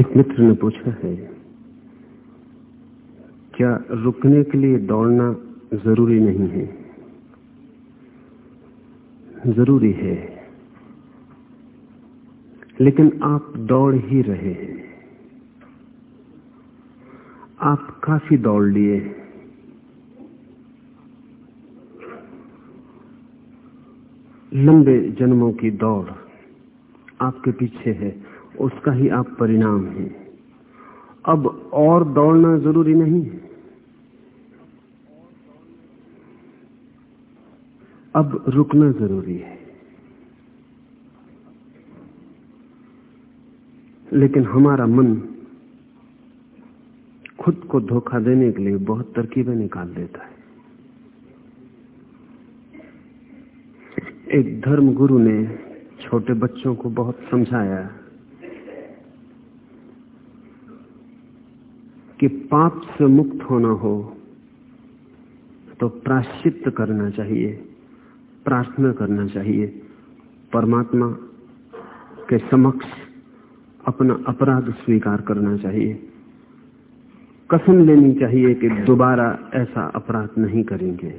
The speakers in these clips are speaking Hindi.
एक मित्र ने पूछा है, क्या रुकने के लिए दौड़ना ज़रूरी नहीं है? ज़रूरी है, लेकिन आप दौड़ ही रहे हैं। आप काफ़ी दौड़ लिए लंबे जन्मों की दौड़ आपके पीछे है। उसका ही आप परिणाम हैं। अब और दौड़ना ज़रूरी नहीं है। अब रुकना ज़रूरी है। लेकिन हमारा मन खुद को धोखा देने के लिए बहुत तरकीबें निकाल देता है। एक धर्म गुरु ने छोटे बच्चों को बहुत समझाया। कि पाप से मुक्त होना हो तो प्राश्चित करना चाहिए, प्रार्थना करना चाहिए। परमात्मा के समक्ष अपना अपराध स्वीकार करना चाहिए। कसम लेनी चाहिए कि दोबारा ऐसा अपराध नहीं करेंगे।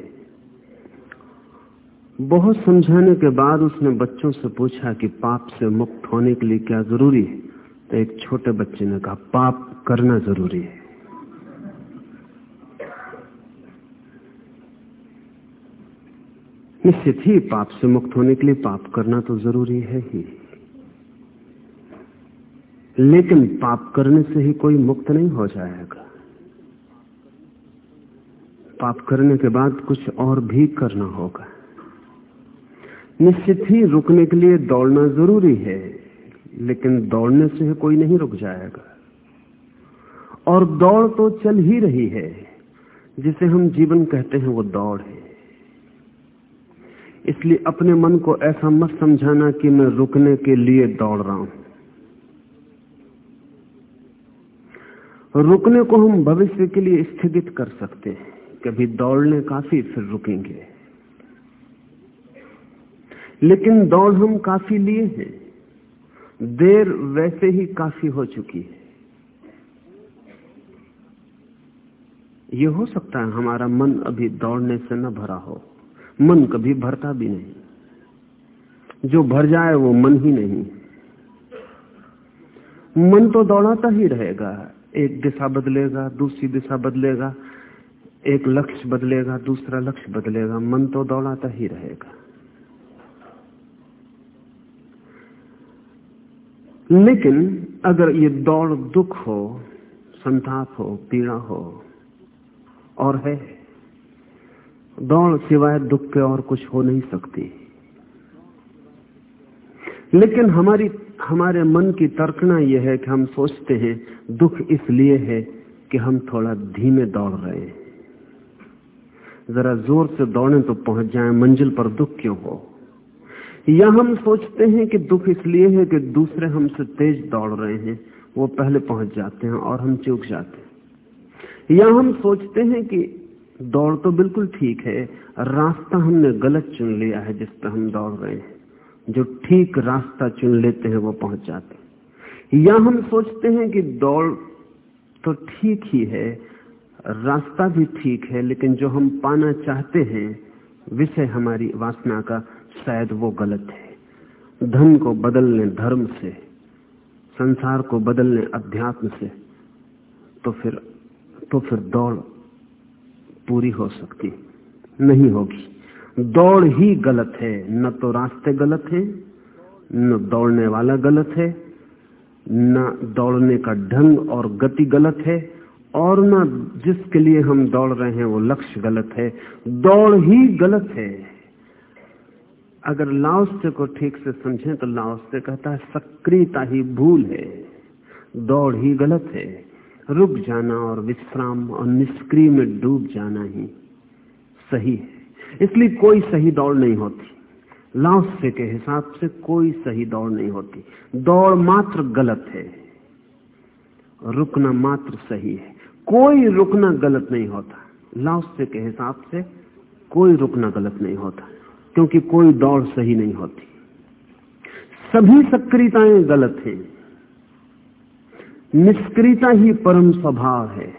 बहुत समझाने के बाद उसने बच्चों से पूछा कि पाप से मुक्त होने के लिए क्या ज़रूरी है? तो एक छोटे बच्चे ने कहा, पाप करना ज़रूरी है। निश्चित ही पाप से मुक्त होने के लिए पाप करना तो ज़रूरी है ही। लेकिन पाप करने से ही कोई मुक्त नहीं हो जाएगा। पाप करने के बाद कुछ और भी करना होगा। निश्चित ही रुकने के लिए दौड़ना ज़रूरी है, लेकिन दौड़ने से ही कोई नहीं रुक जाएगा। और दौड़ तो चल ही रही है, जिसे हम जीवन कहते हैं वो दौड़ है। इसलिए अपने मन को ऐसा मत समझाना कि मैं रुकने के लिए दौड़ रहा हूँ। रुकने को हम भविष्य के लिए स्थगित कर सकते हैं। कभी दौड़ने काफ़ी, फिर रुकेंगे। लेकिन दौड़ हम काफ़ी लिए हैं। देर वैसे ही काफ़ी हो चुकी है। ये हो सकता है हमारा मन अभी दौड़ने से न भरा हो। मन कभी भरता भी नहीं। जो भर जाए वो मन ही नहीं। मन तो दौड़ाता ही रहेगा। एक दिशा बदलेगा, दूसरी दिशा बदलेगा, एक लक्ष्य बदलेगा, दूसरा लक्ष्य बदलेगा। मन तो दौड़ाता ही रहेगा। लेकिन अगर ये दौड़ दुख हो, संताप हो, पीड़ा हो, और है दौड़ सिवाय दुख के और कुछ हो नहीं सकती। लेकिन हमारी, हमारे मन की तर्कना यह है कि हम सोचते हैं, दुख इसलिए है कि हम थोड़ा धीमे दौड़ रहे हैं। जरा ज़ोर से दौड़े तो पहुँच जाए, मंजिल पर दुख क्यों हो? या हम सोचते हैं कि दुख इसलिए है कि दूसरे हमसे तेज दौड़ रहे हैं, वो पहले पहुँच जाते हैं और हम चूक जाते हैं। या हम सोचते हैं कि दौड़ तो बिल्कुल ठीक है। रास्ता हमने गलत चुन लिया है जिस पर हम दौड़ रहे हैं। जो ठीक रास्ता चुन लेते हैं, वो पहुँच जाते हैं। या हम सोचते हैं कि दौड़ तो ठीक ही है, रास्ता भी ठीक है, लेकिन जो हम पाना चाहते हैं, विषय हमारी वासना का शायद वो गलत है। धन को बदलने धर्म से, संसार को बदलने अध्यात्म से तो फिर तो फिर दौड़ पूरी हो सकती। नहीं होगी। दौड़ ही गलत है। न तो रास्ते गलत है, न दौड़ने वाला गलत है, न दौड़ने का ढंग और गति गलत है, और न जिसके लिए हम दौड़ रहे हैं वो लक्ष्य गलत है। दौड़ ही गलत है। अगर लाओस्य को ठीक से समझें तो लाओस्य कहता है, सक्रियता ही भूल है। दौड़ ही गलत है। रुक जाना और विश्राम और निष्क्रिय में डूब जाना ही सही है। इसलिए कोई सही दौड़ नहीं होती। लाओस्य के हिसाब से कोई सही दौड़ नहीं होती। दौड़ मात्र गलत है। रुकना मात्र सही है। कोई रुकना गलत नहीं होता। लाओस्य के हिसाब से कोई रुकना गलत नहीं होता। क्योंकि कोई दौड़ सही नहीं होती। सभी सक्रियताएँ गलत हैं। निष्क्रियता ही परम स्वभाव है।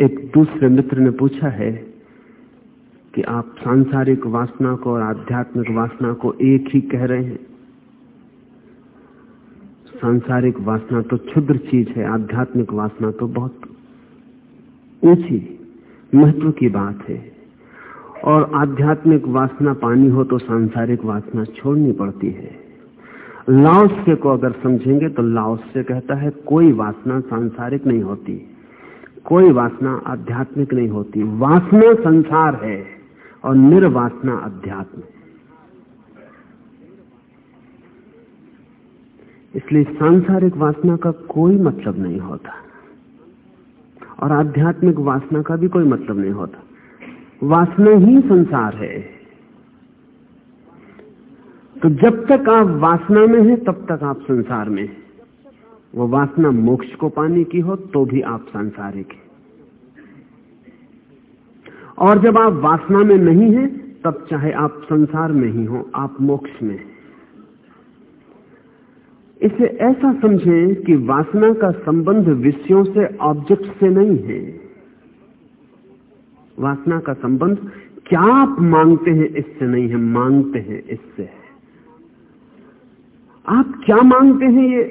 एक दूसरे मित्र ने पूछा है कि आप सांसारिक वासना को और आध्यात्मिक वासना को एक ही कह रहे हैं? सांसारिक वासना तो क्षुद्र चीज़ है, आध्यात्मिक वासना तो बहुत ऊँची, महत्व की बात है। और आध्यात्मिक वासना पानी हो तो सांसारिक वासना छोड़नी पड़ती है। लाओस्य को अगर समझेंगे तो लाओस्य कहता है, कोई वासना सांसारिक नहीं होती, कोई वासना आध्यात्मिक नहीं होती। वासना संसार है और निर्वासना अध्यात्म इसलिए सांसारिक वासना का कोई मतलब नहीं होता और आध्यात्मिक वासना का भी कोई मतलब नहीं होता। वासना ही संसार है। तो जब तक आप वासना में हैं, तब तक आप संसार में हैं। वो वासना मोक्ष को पाने की हो तो भी आप सांसारिक हैं। और जब आप वासना में नहीं हैं, तब चाहे आप संसार में ही हो, आप मोक्ष में इसे ऐसा समझें कि वासना का संबंध विषयों से ऑब्जेक्ट से नहीं है। वासना का संबंध क्या आप मांगते हैं, इससे नहीं है मांगते हैं इससे। है आप क्या मांगते हैं ये?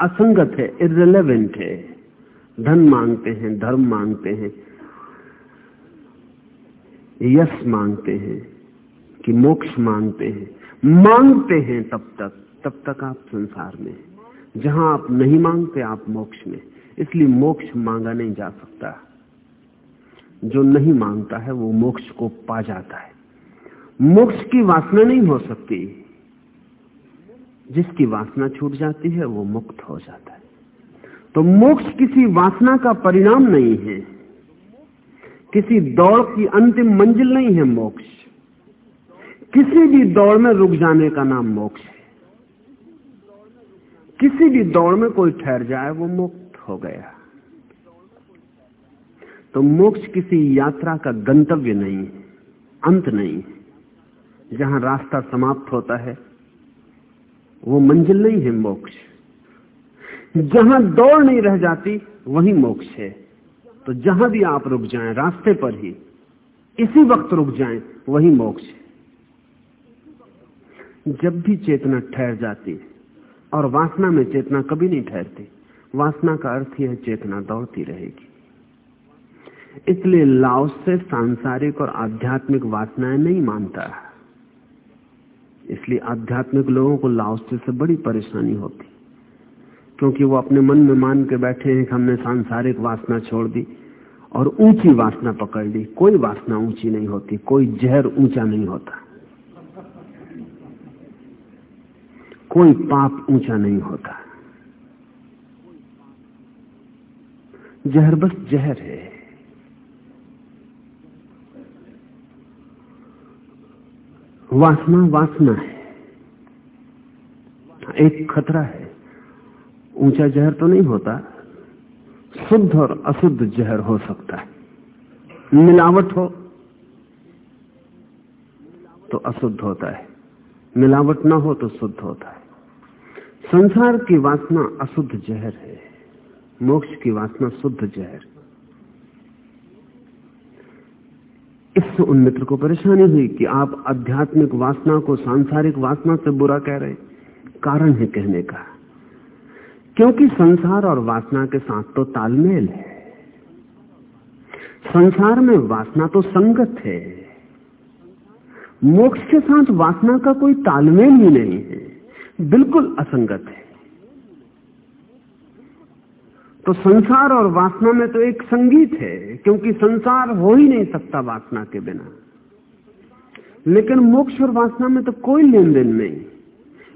असंगत है इरेलीवेंट है। धन मांगते हैं, धर्म मांगते हैं। यश मांगते हैं कि मोक्ष मांगते हैं। मांगते हैं तब तक तब तक आप संसार में जहाँ आप नहीं मांगते, आप मोक्ष में इसलिए मोक्ष मांगा नहीं जा सकता। जो नहीं माँगता है, वो मोक्ष को पा जाता है। मोक्ष की वासना नहीं हो सकती। जिसकी वासना छूट जाती है, वो मुक्त हो जाता है। तो मोक्ष किसी वासना का परिणाम नहीं है। किसी दौड़ की अंतिम मंजिल नहीं है मोक्ष। किसी भी दौड़ में रुक जाने का नाम मोक्ष है। किसी भी दौड़ में कोई ठहर जाए, वो मुक्त हो गया। तो मोक्ष किसी यात्रा का गंतव्य नहीं है, अंत नहीं है। जहाँ रास्ता समाप्त होता है वो मंजिल नहीं है मोक्ष। जहाँ दौड़ नहीं रह जाती, वही मोक्ष है। तो जहाँ भी आप रुक जाएँ, रास्ते पर ही, इसी वक्त रुक जाएँ, वही मोक्ष है। जब भी चेतना ठहर जाती है और वासना में चेतना कभी नहीं ठहरती, वासना का अर्थ यह चेतना दौड़ती रहेगी। इसलिए लाओस से सांसारिक और आध्यात्मिक वासनाएँ नहीं मानता। इसलिए आध्यात्मिक लोगों को लाओस से बड़ी परेशानी होती। क्योंकि वो अपने मन में मान के बैठे हैं कि हमने सांसारिक वासना छोड़ दी और ऊँची वासना पकड़ ली। कोई वासना ऊँची नहीं होती, कोई जहर ऊँचा नहीं होता। कोई पाप ऊँचा नहीं होता। जहर बस जहर है। वासना वासना है। एक खतरा है। ऊँचा जहर तो नहीं होता, शुद्ध और अशुद्ध जहर हो सकता है। मिलावट हो तो अशुद्ध होता है। मिलावट ना हो तो शुद्ध होता है। संसार की वासना अशुद्ध जहर है। मोक्ष की वासना शुद्ध जहर। इससे उन मित्र को परेशानी हुई कि आप आध्यात्मिक वासना को सांसारिक वासना से बुरा कह रहे कारण है कहने का। क्योंकि संसार और वासना के साथ तो तालमेल है। संसार में वासना तो संगत है। मोक्ष के साथ वासना का कोई तालमेल ही नहीं है। बिल्कुल असंगत है। तो संसार और वासना में तो एक संगीत है, क्योंकि संसार हो ही नहीं सकता वासना के बिना। लेकिन मोक्ष और वासना में तो कोई लेन देन नहीं।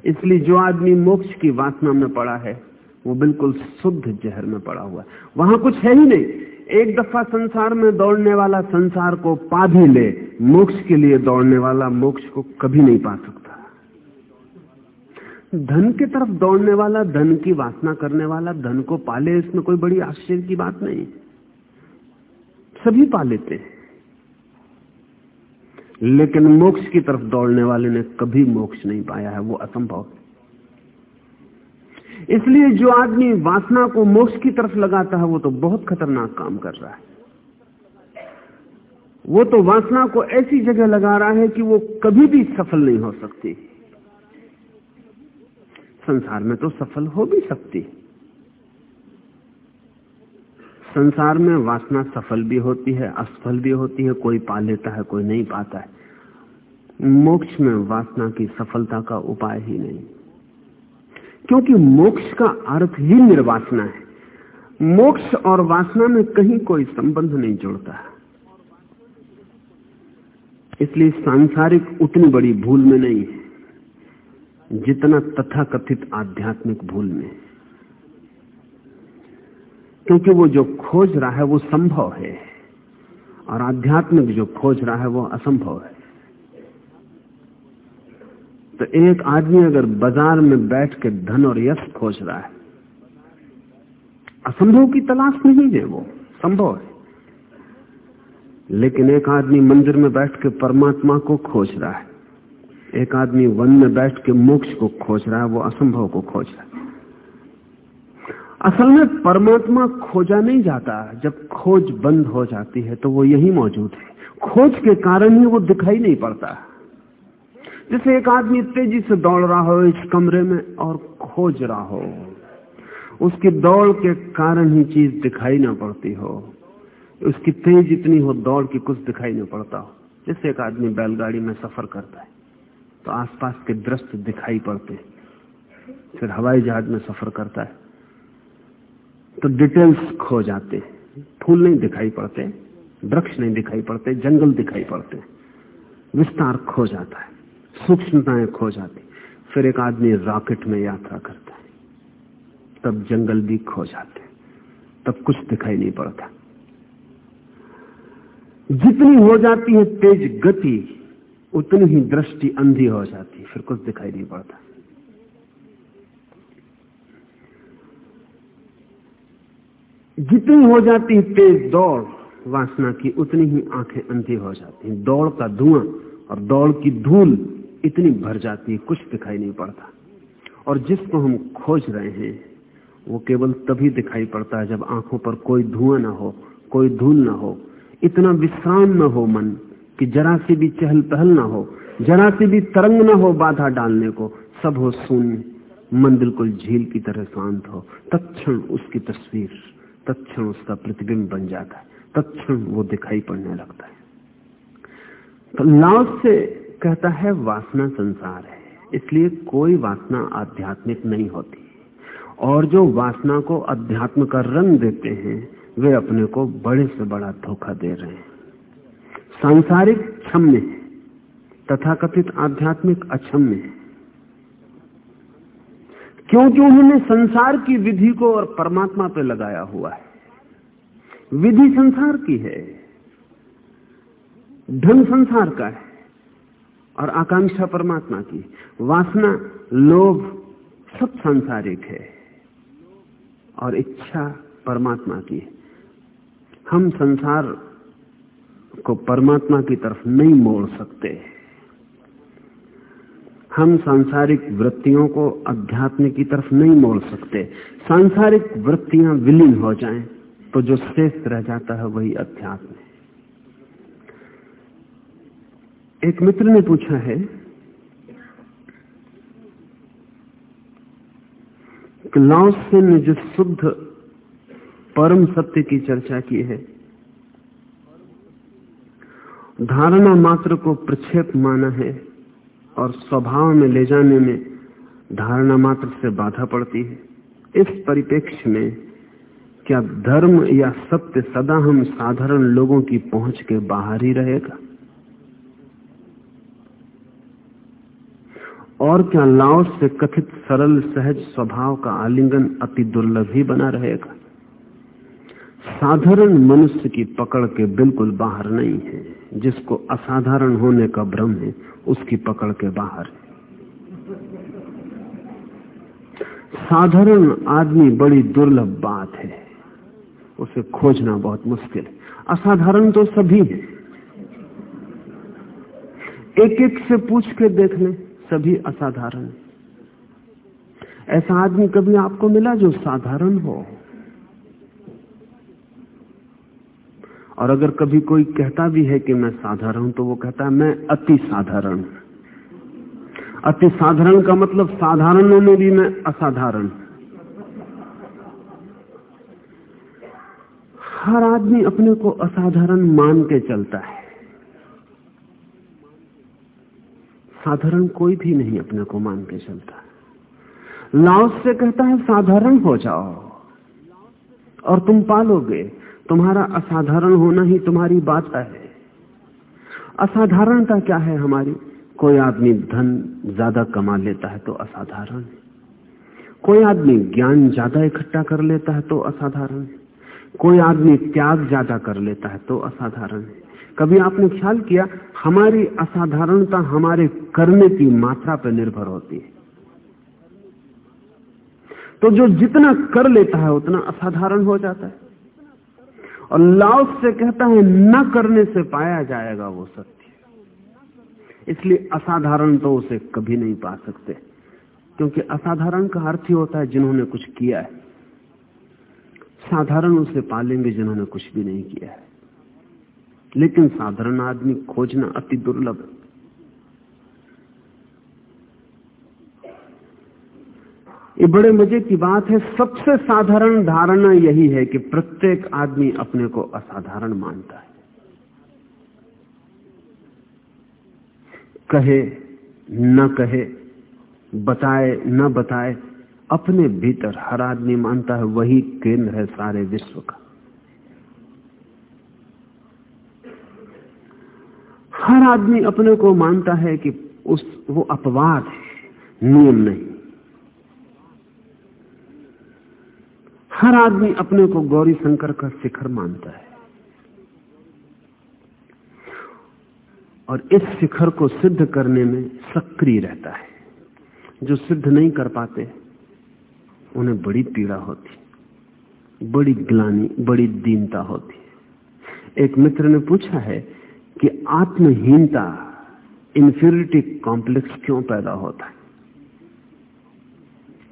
इसलिए जो आदमी मोक्ष की वासना में पड़ा है, वो बिल्कुल शुद्ध जहर में पड़ा हुआ है। वहाँ कुछ है ही नहीं। एक दफ़ा संसार में दौड़ने वाला संसार को पा भी ले, मोक्ष के लिए दौड़ने वाला मोक्ष को कभी नहीं पा सकता। धन की तरफ़ दौड़ने वाला, धन की वासना करने वाला, धन को पाले इसमें कोई बड़ी आश्चर्य की बात नहीं। सभी पा लेते हैं। लेकिन मोक्ष की तरफ़ दौड़ने वाले ने कभी मोक्ष नहीं पाया है, वो असंभव इसलिए जो आदमी वासना को मोक्ष की तरफ़ लगाता है, वो तो बहुत खतरनाक काम कर रहा है। वो तो वासना को ऐसी जगह लगा रहा है कि वो कभी भी सफल नहीं हो सकती। संसार में तो सफल हो भी सकती। संसार में वासना सफल भी होती है, असफल भी होती है, कोई पा लेता है, कोई नहीं पाता है। मोक्ष में वासना की सफलता का उपाय ही नहीं। क्योंकि मोक्ष का अर्थ ही निर्वासना है। मोक्ष और वासना में कहीं कोई संबंध नहीं जुड़ता। है इसलिए सांसारिक उतनी बड़ी भूल में नहीं है। जितना तथाकथित आध्यात्मिक भूल में क्योंकि वो जो खोज रहा है वो संभव है और आध्यात्मिक जो खोज रहा है वो असंभव है। तो एक आदमी अगर बाज़ार में बैठ के धन और यश खोज रहा है, असंभव की तलाश नहीं है वो, संभव है। लेकिन एक आदमी मंदिर में बैठ के परमात्मा को खोज रहा है एक आदमी वन में बैठ के मोक्ष को खोज रहा है, वो असंभव को खोज रहा है। असल में परमात्मा खोजा नहीं जाता। जब खोज बंद हो जाती है तो वो यही मौजूद है। खोज के कारण ही वो दिखाई नहीं पड़ता। जैसे एक आदमी तेज़ी से दौड़ रहा हो इस कमरे में और खोज रहा हो, उसकी दौड़ के कारण ही चीज़ दिखाई ना पड़ती हो। उसकी तेज इतनी हो, दौड़ की कुछ दिखाई नहीं पड़ता हो। जैसे एक आदमी बैलगाड़ी में सफ़र करता है। तो आसपास के दृश्य दिखाई पड़ते। फिर हवाई जहाज़ में सफ़र करता है। तो डिटेल्स खो जाते। फूल नहीं दिखाई पड़ते, वृक्ष नहीं दिखाई पड़ते, जंगल दिखाई पड़ते। विस्तार खो जाता है। सूक्ष्मताएँ खो जाती। फिर एक आदमी रॉकेट में यात्रा करता है। तब जंगल भी खो जाते। तब कुछ दिखाई नहीं पड़ता। जितनी हो जाती है तेज गति उतनी ही दृष्टि अंधी हो जाती, फिर कुछ दिखाई नहीं पड़ता। जितनी हो जाती है तेज दौड़, वासना की उतनी ही आँखें अंधी हो जाती हैं। दौड़ का धुआँ और दौड़ की धूल इतनी भर जाती है, कुछ दिखाई नहीं पड़ता। और जिसको हम खोज रहे हैं, वो केवल तभी दिखाई पड़ता है जब आँखों पर कोई धुआँ ना हो, कोई धूल ना हो, इतना विश्राम ना हो मन। कि जरा सी भी चहल पहल ना हो, जरा सी भी तरंग ना हो बाधा डालने को, सब हो शून्य। मन बिल्कुल झील की तरह शांत हो। तत्क्षण उसकी तस्वीर, तत्क्षण उसका प्रतिबिंब बन जाता है। तत्क्षण वो दिखाई पड़ने लगता है। तो लाव से कहता है, वासना संसार है। इसलिए कोई वासना आध्यात्मिक नहीं होती। और जो वासना को अध्यात्म का रंग देते हैं, वे अपने को बड़े से बड़ा धोखा दे रहे हैं। सांसारिक क्षम्य है, तथाकथित आध्यात्मिक अक्षम्य है। क्योंकि उन्होंने संसार की विधि को और परमात्मा पे लगाया हुआ है। विधि संसार की है, धन संसार का है और आकांक्षा परमात्मा की वासना, लोभ सब सांसारिक है और इच्छा परमात्मा की है। हम संसार को परमात्मा की तरफ़ नहीं मोड़ सकते। हम सांसारिक वृत्तियों को अध्यात्म की तरफ़ नहीं मोड़ सकते। सांसारिक वृत्तियाँ विलीन हो जाएँ तो जो शेष रह जाता है वही अध्यात्म है। एक मित्र ने पूछा है कि ने जो शुद्ध परम सत्य की चर्चा की है धारणा मात्र को प्रक्षेप माना है और स्वभाव में ले जाने में धारणा मात्र से बाधा पड़ती है। इस परिप्रेक्ष्य में क्या धर्म या सत्य सदा हम साधारण लोगों की पहुँच के बाहर ही रहेगा? और क्या लाओस से कथित सरल सहज स्वभाव का आलिंगन अति दुर्लभ ही बना रहेगा? साधारण मनुष्य की पकड़ के बिल्कुल बाहर नहीं है। जिसको असाधारण होने का भ्रम है, उसकी पकड़ के बाहर साधारण आदमी बड़ी दुर्लभ बात है। उसे खोजना बहुत मुश्किल है। असाधारण तो सभी है। एक एक से पूछ के देख लें, सभी असाधारण ऐसा आदमी कभी आपको मिला जो साधारण हो? और अगर कभी कोई कहता भी है कि मैं साधारण हूँ तो वो कहता है, मैं अति साधारण अति साधारण का मतलब साधारणों में भी मैं असाधारण हर आदमी अपने को असाधारण मान के चलता है। साधारण कोई भी नहीं अपने को मान के चलता। लाओस से कहता है, साधारण हो जाओ और तुम पालोगे। तुम्हारा असाधारण होना ही तुम्हारी बात है। असाधारणता क्या है हमारी? कोई आदमी धन ज़्यादा कमा लेता है तो असाधारण कोई आदमी ज्ञान ज़्यादा इकट्ठा कर लेता है तो असाधारण कोई आदमी त्याग ज़्यादा कर लेता है तो असाधारण है। कभी आपने ख्याल किया, हमारी असाधारणता हमारे करने की मात्रा पर निर्भर होती है। तो जो जितना कर लेता है, उतना असाधारण हो जाता है। और लाओस से कहता है, न करने से पाया जाएगा वो सत्य। इसलिए असाधारण तो उसे कभी नहीं पा सकते, क्योंकि असाधारण का अर्थ ही होता है जिन्होंने कुछ किया है। साधारण उसे पालेंगे जिन्होंने कुछ भी नहीं किया है। लेकिन साधारण आदमी खोजना अति दुर्लभ है। ये बड़े मज़े की बात है। सबसे साधारण धारणा यही है कि प्रत्येक आदमी अपने को असाधारण मानता है। कहे, न कहे, बताए, न बताए, अपने भीतर हर आदमी मानता है, वही केंद्र है सारे विश्व का। हर आदमी अपने को मानता है कि उस, वो अपवाद है, नियम नहीं। हर आदमी अपने को गौरी शंकर का शिखर मानता है। और इस शिखर को सिद्ध करने में सक्रिय रहता है। जो सिद्ध नहीं कर पाते, उन्हें बड़ी पीड़ा होती, बड़ी ग्लानी, बड़ी दीनता होती। एक मित्र ने पूछा है कि आत्महीनता इंफिरिटी कॉम्प्लेक्स क्यों पैदा होता है?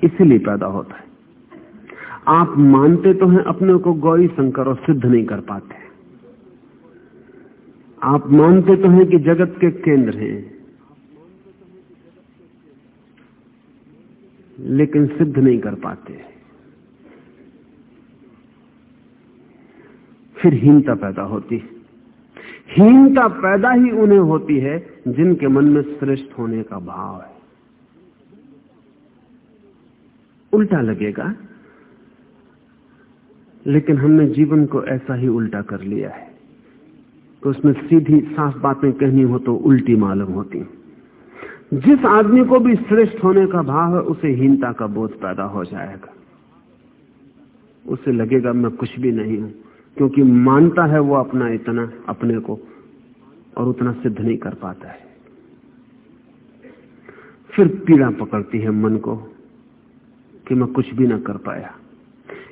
इसलिए पैदा होता है। आप मानते तो हैं, अपने को गौरी शंकर और सिद्ध नहीं कर पाते। आप मानते तो हैं कि जगत के केंद्र हैं, लेकिन सिद्ध नहीं कर पाते। फिर हीनता पैदा होती। हीनता पैदा ही उन्हें होती है, जिनके मन में श्रेष्ठ होने का भाव है। उल्टा लगेगा लेकिन हमने जीवन को ऐसा ही उल्टा कर लिया है तो उसमें सीधी साफ़ बातें कहनी हो तो उल्टी मालूम होती जिस आदमी को भी श्रेष्ठ होने का भाव है, उसे हीनता का बोध पैदा हो जाएगा। उसे लगेगा, मैं कुछ भी नहीं हूँ। क्योंकि मानता है वो अपना इतना, अपने को, और उतना सिद्ध नहीं कर पाता है। फिर पीड़ा पकड़ती है मन को कि मैं कुछ भी ना कर पाया।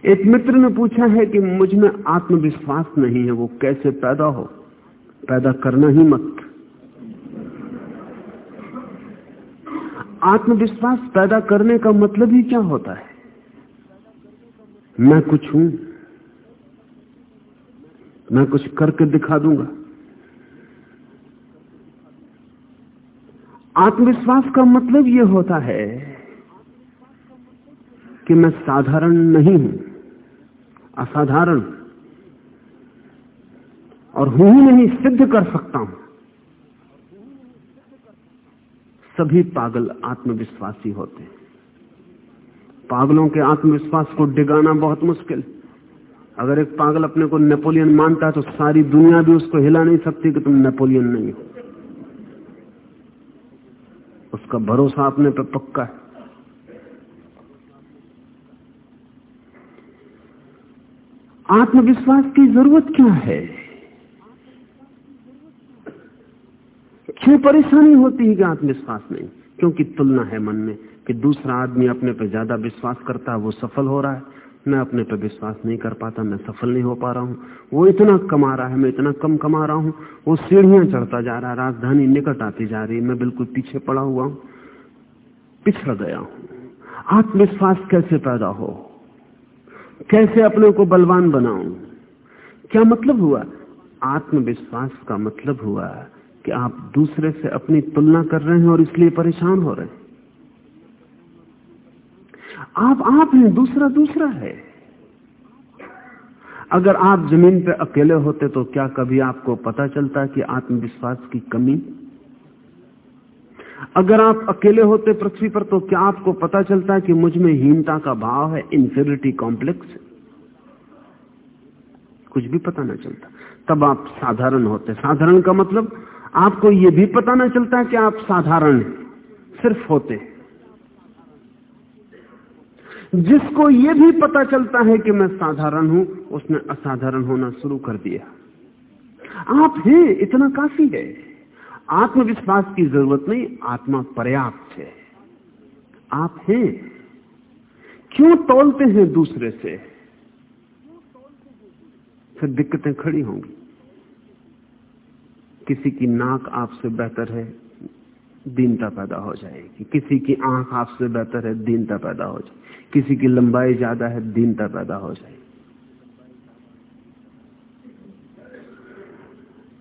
एक मित्र ने पूछा है कि मुझमें आत्मविश्वास नहीं है, वो कैसे पैदा हो? पैदा करना ही मत। आत्मविश्वास पैदा करने का मतलब ही क्या होता है? मैं कुछ हूँ, मैं कुछ करके दिखा दूँगा। आत्मविश्वास का मतलब यह होता है कि मैं साधारण नहीं हूँ। असाधारण। और हूँ ही नहीं, सिद्ध कर सकता हूँ। सभी पागल आत्मविश्वासी होते हैं। पागलों के आत्मविश्वास को डिगाना बहुत मुश्किल। अगर एक पागल अपने को नेपोलियन मानता है तो सारी दुनिया भी उसको हिला नहीं सकती कि तुम नेपोलियन नहीं हो। उसका भरोसा अपने पर पक्का है। आत्मविश्वास की ज़रूरत क्या है? क्यों परेशानी होती है कि आत्मविश्वास नहीं क्योंकि तुलना है मन में कि दूसरा आदमी अपने पे ज़्यादा विश्वास करता है, वो सफल हो रहा है। मैं अपने पे विश्वास नहीं कर पाता, मैं सफल नहीं हो पा रहा हूँ। वो इतना कमा रहा है, मैं इतना कम कमा रहा हूँ, वो सीढ़ियाँ चढ़ता जा रहा है, राजधानी निकट आती जा रही है, मैं बिल्कुल पीछे पड़ा हुआ हूँ, पिछड़ गया हूँ। आत्मविश्वास कैसे पैदा हो? कैसे अपने को बलवान बनाऊँ? क्या मतलब हुआ? आत्मविश्वास का मतलब हुआ कि आप दूसरे से अपनी तुलना कर रहे हैं और इसलिए परेशान हो रहे हैं। आप आप हैं, दूसरा दूसरा है। अगर आप ज़मीन पर अकेले होते तो क्या कभी आपको पता चलता कि आत्मविश्वास की कमी अगर आप अकेले होते पृथ्वी पर तो क्या आपको पता चलता है कि मुझमें हीनता का भाव है इंफेरिटी कॉम्प्लेक्स कुछ भी पता ना चलता। तब आप साधारण होते। साधारण का मतलब आपको यह भी पता ना चलता कि आप साधारण सिर्फ़ होते। जिसको यह भी पता चलता है कि मैं साधारण हूँ, उसने असाधारण होना शुरू कर दिया। आप हैं, इतना काफ़ी है। आत्मविश्वास की ज़रूरत नहीं, आत्मा पर्याप्त है। आप हैं। क्यों तोलते हैं दूसरे से? फिर दिक्कतें खड़ी होंगी। किसी की नाक आपसे बेहतर है, दीनता पैदा हो जाएगी। किसी की आँख आपसे बेहतर है, दीनता पैदा हो जाएगी। किसी की लंबाई ज़्यादा है, दीनता पैदा हो जाएगी।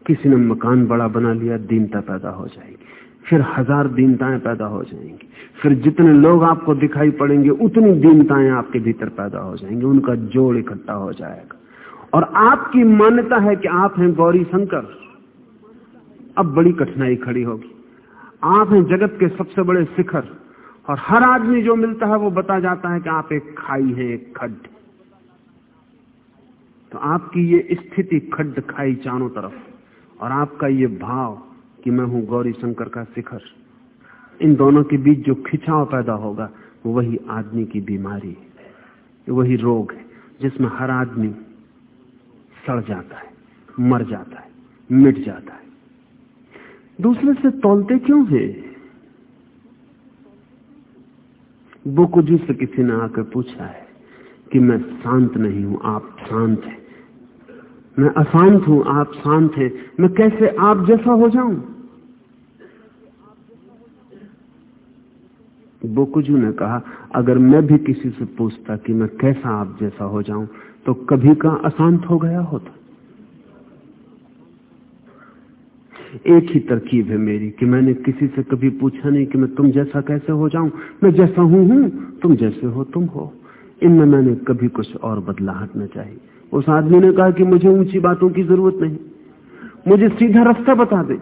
किसी ने मकान बड़ा बना लिया, दीनता पैदा हो जाएगी। फिर हज़ार दीनताएँ पैदा हो जाएँगी। फिर जितने लोग आपको दिखाई पड़ेंगे, उतनी दीनताएँ आपके भीतर पैदा हो जाएँगी, उनका जोड़ इकट्ठा हो जाएगा। और आपकी मान्यता है कि आप हैं गौरी शंकर। अब बड़ी कठिनाई खड़ी होगी। आप हैं जगत के सबसे बड़े शिखर। और हर आदमी जो मिलता है, वो बता जाता है कि आप एक खाई हैं, एक खड्ड। तो आपकी ये स्थिति खड्ड खाई चारों तरफ़। और आपका ये भाव कि मैं हूँ गौरी शंकर का शिखर। इन दोनों के बीच जो खिंचाव पैदा होगा वही आदमी की बीमारी है। वही रोग है, जिसमें हर आदमी सड़ जाता है, मर जाता है, मिट जाता है। दूसरे से तोलते क्यों है? बुकुजू से किसी ने आकर पूछा है कि मैं शांत नहीं हूँ, आप शांत हैं। मैं अशांत हूँ, आप शांत हैं। मैं कैसे आप जैसा हो जाऊँ? बोकुजू ने कहा, अगर मैं भी किसी से पूछता कि मैं कैसा आप जैसा हो जाऊँ तो कभी का अशांत हो गया होता। एक ही तरकीब है मेरी कि मैंने किसी से कभी पूछा नहीं कि मैं तुम जैसा कैसे हो जाऊँ। मैं जैसा हूँ हूँ, तुम जैसे हो, तुम हो। इनमें मैंने कभी कुछ और बदलाहट न चाहिए उस आदमी ने कहा कि मुझे ऊँची बातों की ज़रूरत नहीं। मुझे सीधा रास्ता बता दे।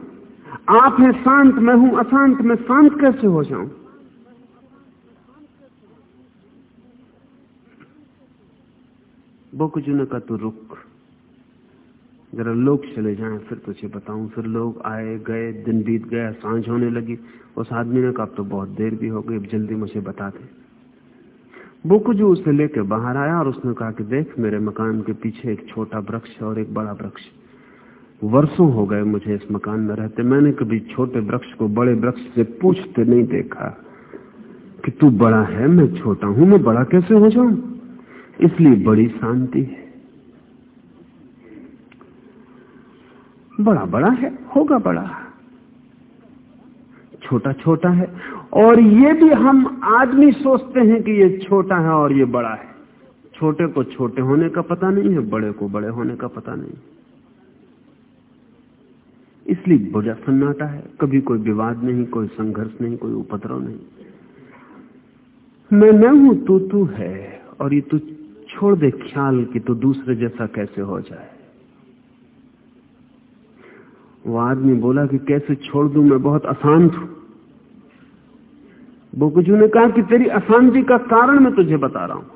आप हैं शांत, मैं हूँ अशांत, मैं शांत कैसे हो जाऊँ? बोकुजू ने कहा तू रुक। जरा लोग चले जाएँ, फिर तुझे बताऊँ। फिर लोग आए, गए, दिन बीत गया, साँझ होने लगी। उस आदमी ने कहा तो बहुत देर भी हो गई जल्दी मुझे बता दे। बुकजू उसे लेके बाहर आया और उसने कहा कि देख, मेरे मकान के पीछे एक छोटा वृक्ष और एक बड़ा वृक्ष। वर्षों हो गए मुझे इस मकान में रहते। मैंने कभी छोटे वृक्ष को बड़े वृक्ष से पूछते नहीं देखा कि तू बड़ा है, मैं छोटा हूँ, मैं बड़ा कैसे हो जाऊँ? इसलिए बड़ी शांति है। बड़ा बड़ा है, होगा बड़ा। छोटा छोटा है और ये भी हम आदमी सोचते हैं कि ये छोटा है और ये बड़ा है। छोटे को छोटे होने का पता नहीं है, बड़े को बड़े होने का पता नहीं। इसलिए बुरा सन्नाटा है। कभी कोई विवाद नहीं, कोई संघर्ष नहीं, कोई उपद्रव नहीं। मैं न हूँ, तू तू है और ये तू छोड़ दे ख्याल कि तू दूसरे जैसा कैसे हो जाए। वो आदमी बोला कि कैसे छोड़ दू, मैं बहुत अशांत हूँ। बोकुजू ने कहा कि तेरी अशांति का कारण मैं तुझे बता रहा हूँ।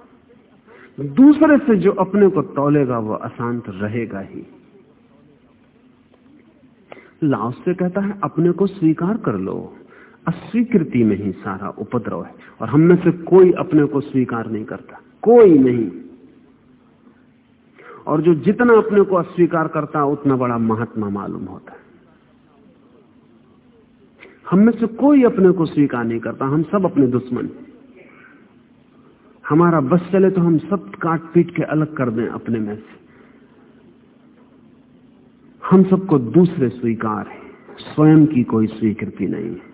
दूसरे से जो अपने को तोलेगा, वो अशांत रहेगा ही। लाओस से कहता है, अपने को स्वीकार कर लो। अस्वीकृति में ही सारा उपद्रव है, और हम में से कोई अपने को स्वीकार नहीं करता। कोई नहीं। और जो जितना अपने को अस्वीकार करता, उतना बड़ा महात्मा मालूम होता है। हम में से कोई अपने को स्वीकार नहीं करता, हम सब अपने दुश्मन। हमारा बस चले तो हम सब काट पीट के अलग कर दें अपने में से। हम सबको दूसरे स्वीकार है, स्वयं की कोई स्वीकृति नहीं है।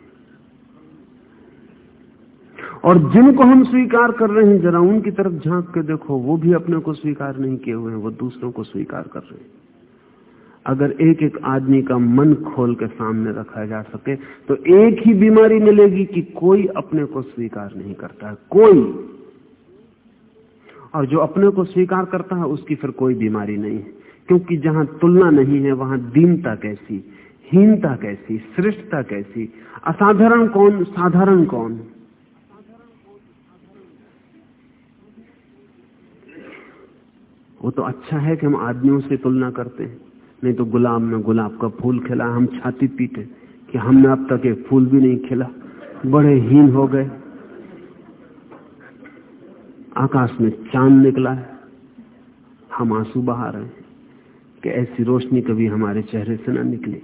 और जिनको हम स्वीकार कर रहे हैं, जरा उनकी तरफ़ झाँक के देखो, वो भी अपने को स्वीकार नहीं किए हुए हैं, वो दूसरों को स्वीकार कर रहे हैं। अगर एक एक आदमी का मन खोल के सामने रखा जा सके तो एक ही बीमारी मिलेगी कि कोई अपने को स्वीकार नहीं करता है। कोई। और जो अपने को स्वीकार करता है, उसकी फिर कोई बीमारी नहीं है। क्योंकि जहाँ तुलना नहीं है, वहाँ दीनता कैसी, हीनता कैसी, श्रेष्ठता कैसी, असाधारण कौन, साधारण कौन? वो तो अच्छा है कि हम आदमियों से तुलना करते हैं। नहीं तो गुलाब में गुलाब का फूल खिला, हम छाती पीटे कि हमने अब तक एक फूल भी नहीं खिला। बड़े हीन हो गए। आकाश में चाँद निकला है। हम आँसू बहा रहे हैं कि ऐसी रोशनी कभी हमारे चेहरे से ना निकली।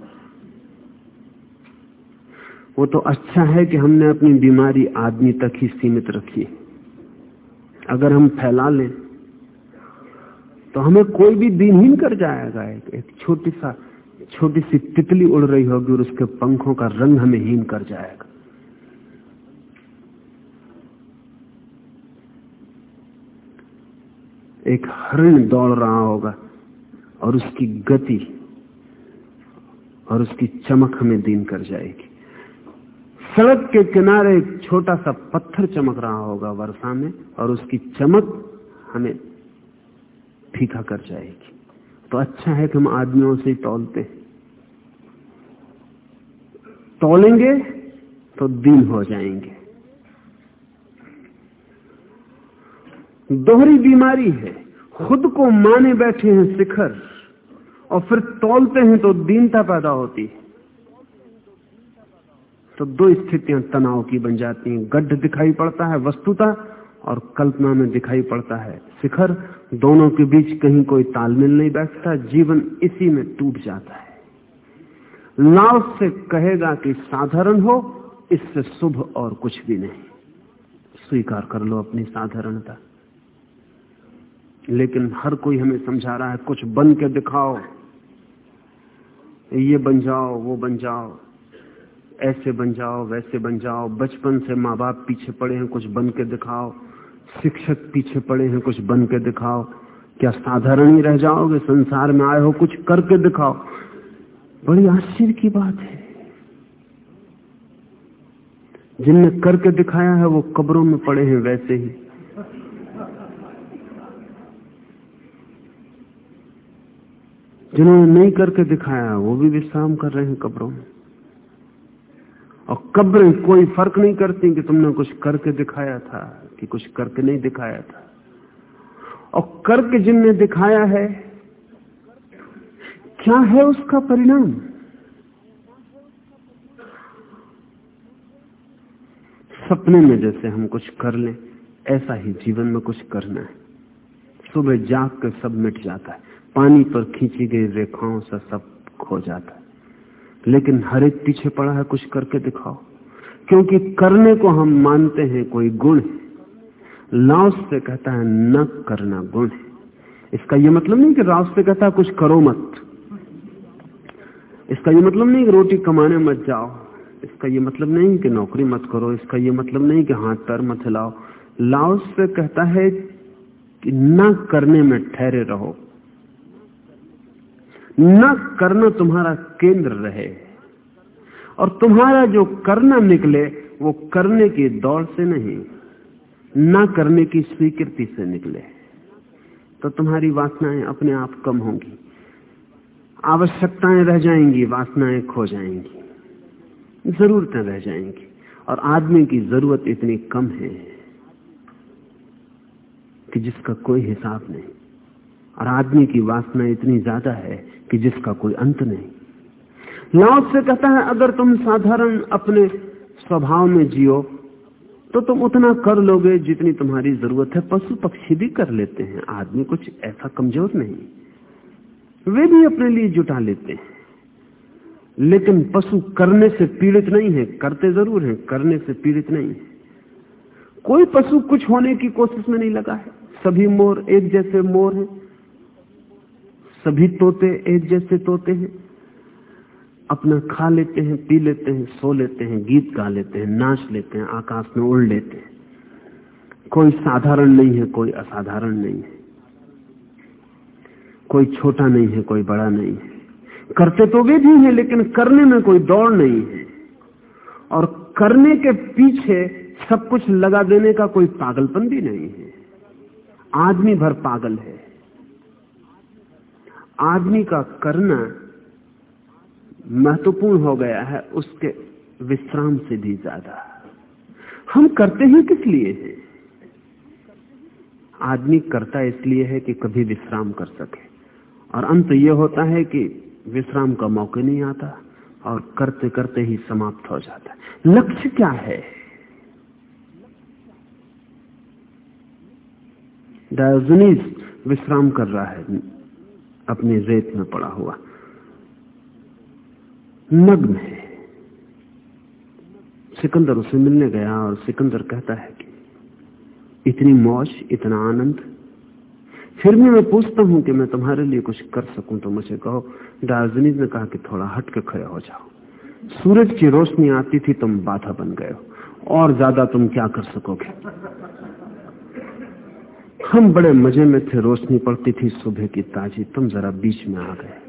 वो तो अच्छा है कि हमने अपनी बीमारी आदमी तक ही सीमित रखी अगर हम फैला लें तो हमें कोई भी दिनहीन कर जाएगा एक, एक छोटी सा छोटी सी तितली उड़ रही होगी और उसके पंखों का रंग हमें हीन कर जाएगा। एक हरिण दौड़ रहा होगा और उसकी गति और उसकी चमक हमें दीन कर जाएगी। सड़क के किनारे एक छोटा सा पत्थर चमक रहा होगा वर्षा में और उसकी चमक हमें फीका कर जाएगी। तो अच्छा है कि हम आदमियों से तोलते तोलेंगे तो दिन हो जाएँगे। दोहरी बीमारी है। खुद को माने बैठे हैं शिखर, और फिर तोलते हैं तो दीनता पैदा होती है। तो दो स्थितियाँ तनाव की बन जाती हैं। गड्ढ दिखाई पड़ता है, वस्तुता और कल्पना में दिखाई पड़ता है। शिखर, दोनों के बीच कहीं कोई तालमेल नहीं बैठता, जीवन इसी में टूट जाता है। लाव से कहेगा कि साधारण हो, इससे शुभ और कुछ भी नहीं। स्वीकार कर लो अपनी साधारणता। लेकिन हर कोई हमें समझा रहा है, कुछ बन के दिखाओ। ये बन जाओ, वो बन जाओ। ऐसे बन जाओ, वैसे बन जाओ। बचपन से माँ बाप पीछे पड़े हैं, कुछ बन के दिखाओ। शिक्षक पीछे पड़े हैं, कुछ बन के दिखाओ। क्या साधारण ही रह जाओगे? संसार में आए हो, कुछ करके दिखाओ। बड़ी आश्चर्य की बात है। जिनने करके दिखाया है, वो कब्रों में पड़े हैं वैसे ही। जिन्होंने नहीं करके दिखाया, वो भी विश्राम कर रहे हैं कब्रों में। और कब्रें कोई फ़र्क नहीं करती कि तुमने कुछ करके दिखाया था। कि कुछ करके नहीं दिखाया था। और करके जिनने दिखाया है, क्या है उसका परिणाम? सपने में जैसे हम कुछ कर लें, ऐसा ही जीवन में कुछ करना है। सुबह जाग कर सब मिट जाता है। पानी पर खींची गई रेखाओं से सब खो जाता है। लेकिन हर एक पीछे पड़ा है कुछ करके दिखाओ। क्योंकि करने को हम मानते हैं कोई गुण है। लाओस से कहता है, न करना गुण इसका यह मतलब नहीं कि राव से कहता है, कुछ करो मत। इसका यह मतलब नहीं कि रोटी कमाने मत जाओ। इसका यह मतलब नहीं कि नौकरी मत करो। इसका यह मतलब नहीं कि हाथ पैर मत हिलाओ। लाओस से कहता है कि न करने में ठहरे रहो। न करना तुम्हारा केंद्र रहे। और तुम्हारा जो करना निकले, वो करने की दौड़ से नहीं। न करने की स्वीकृति से निकले तो तुम्हारी वासनाएँ अपने आप कम होंगी। आवश्यकताएँ रह जाएँगी, वासनाएँ खो जाएँगी, जरूरतें रह जाएँगी, और आदमी की ज़रूरत इतनी कम है कि जिसका कोई हिसाब नहीं, और आदमी की वासना इतनी ज़्यादा है कि जिसका कोई अंत नहीं। लाओ से कहता है, अगर तुम साधारण अपने स्वभाव में जियो तो तुम उतना कर लोगे जितनी तुम्हारी ज़रूरत है। पशु पक्षी भी कर लेते हैं। आदमी कुछ ऐसा कमज़ोर नहीं। वे भी अपने लिए जुटा लेते हैं। लेकिन पशु करने से पीड़ित नहीं है। करते ज़रूर हैं, करने से पीड़ित नहीं है। कोई पशु कुछ होने की कोशिश में नहीं लगा है। सभी मोर एक जैसे मोर हैं। सभी तोते एक जैसे तोते हैं। अपना खा लेते हैं, पी लेते हैं, सो लेते हैं, गीत गा लेते हैं, नाच लेते हैं, आकाश में उड़ लेते हैं। कोई साधारण नहीं है, कोई असाधारण नहीं है। कोई छोटा नहीं है, कोई बड़ा नहीं है। करते तो वे भी हैं, लेकिन करने में कोई दौड़ नहीं है। और करने के पीछे सब कुछ लगा देने का कोई पागलपन भी नहीं है। आदमी भर पागल है। आदमी का करना महत्वपूर्ण हो गया है, उसके विश्राम से भी ज़्यादा। हम करते ही किस लिए हैं? आदमी करता इसलिए है कि कभी विश्राम कर सके। और अंत यह होता है कि विश्राम का मौका नहीं आता और करते करते ही समाप्त हो जाता है। लक्ष्य क्या है? डायोजनीस विश्राम कर रहा है, अपने रेत में पड़ा हुआ। नग्न है। सिकंदर उसे मिलने गया और सिकंदर कहता है कि इतनी मौज, इतना आनंद। फिर भी मैं पूछता हूँ कि मैं तुम्हारे लिए कुछ कर सकूँ तो मुझे कहो, दार्जनिक ने कहा कि थोड़ा हट के खड़े हो जाओ। सूरज की रोशनी आती थी, तुम बाधा बन गए हो। और ज़्यादा तुम क्या कर सकोगे? हम बड़े मज़े में थे, रोशनी पड़ती थी सुबह की ताजी। तुम जरा बीच में आ गए।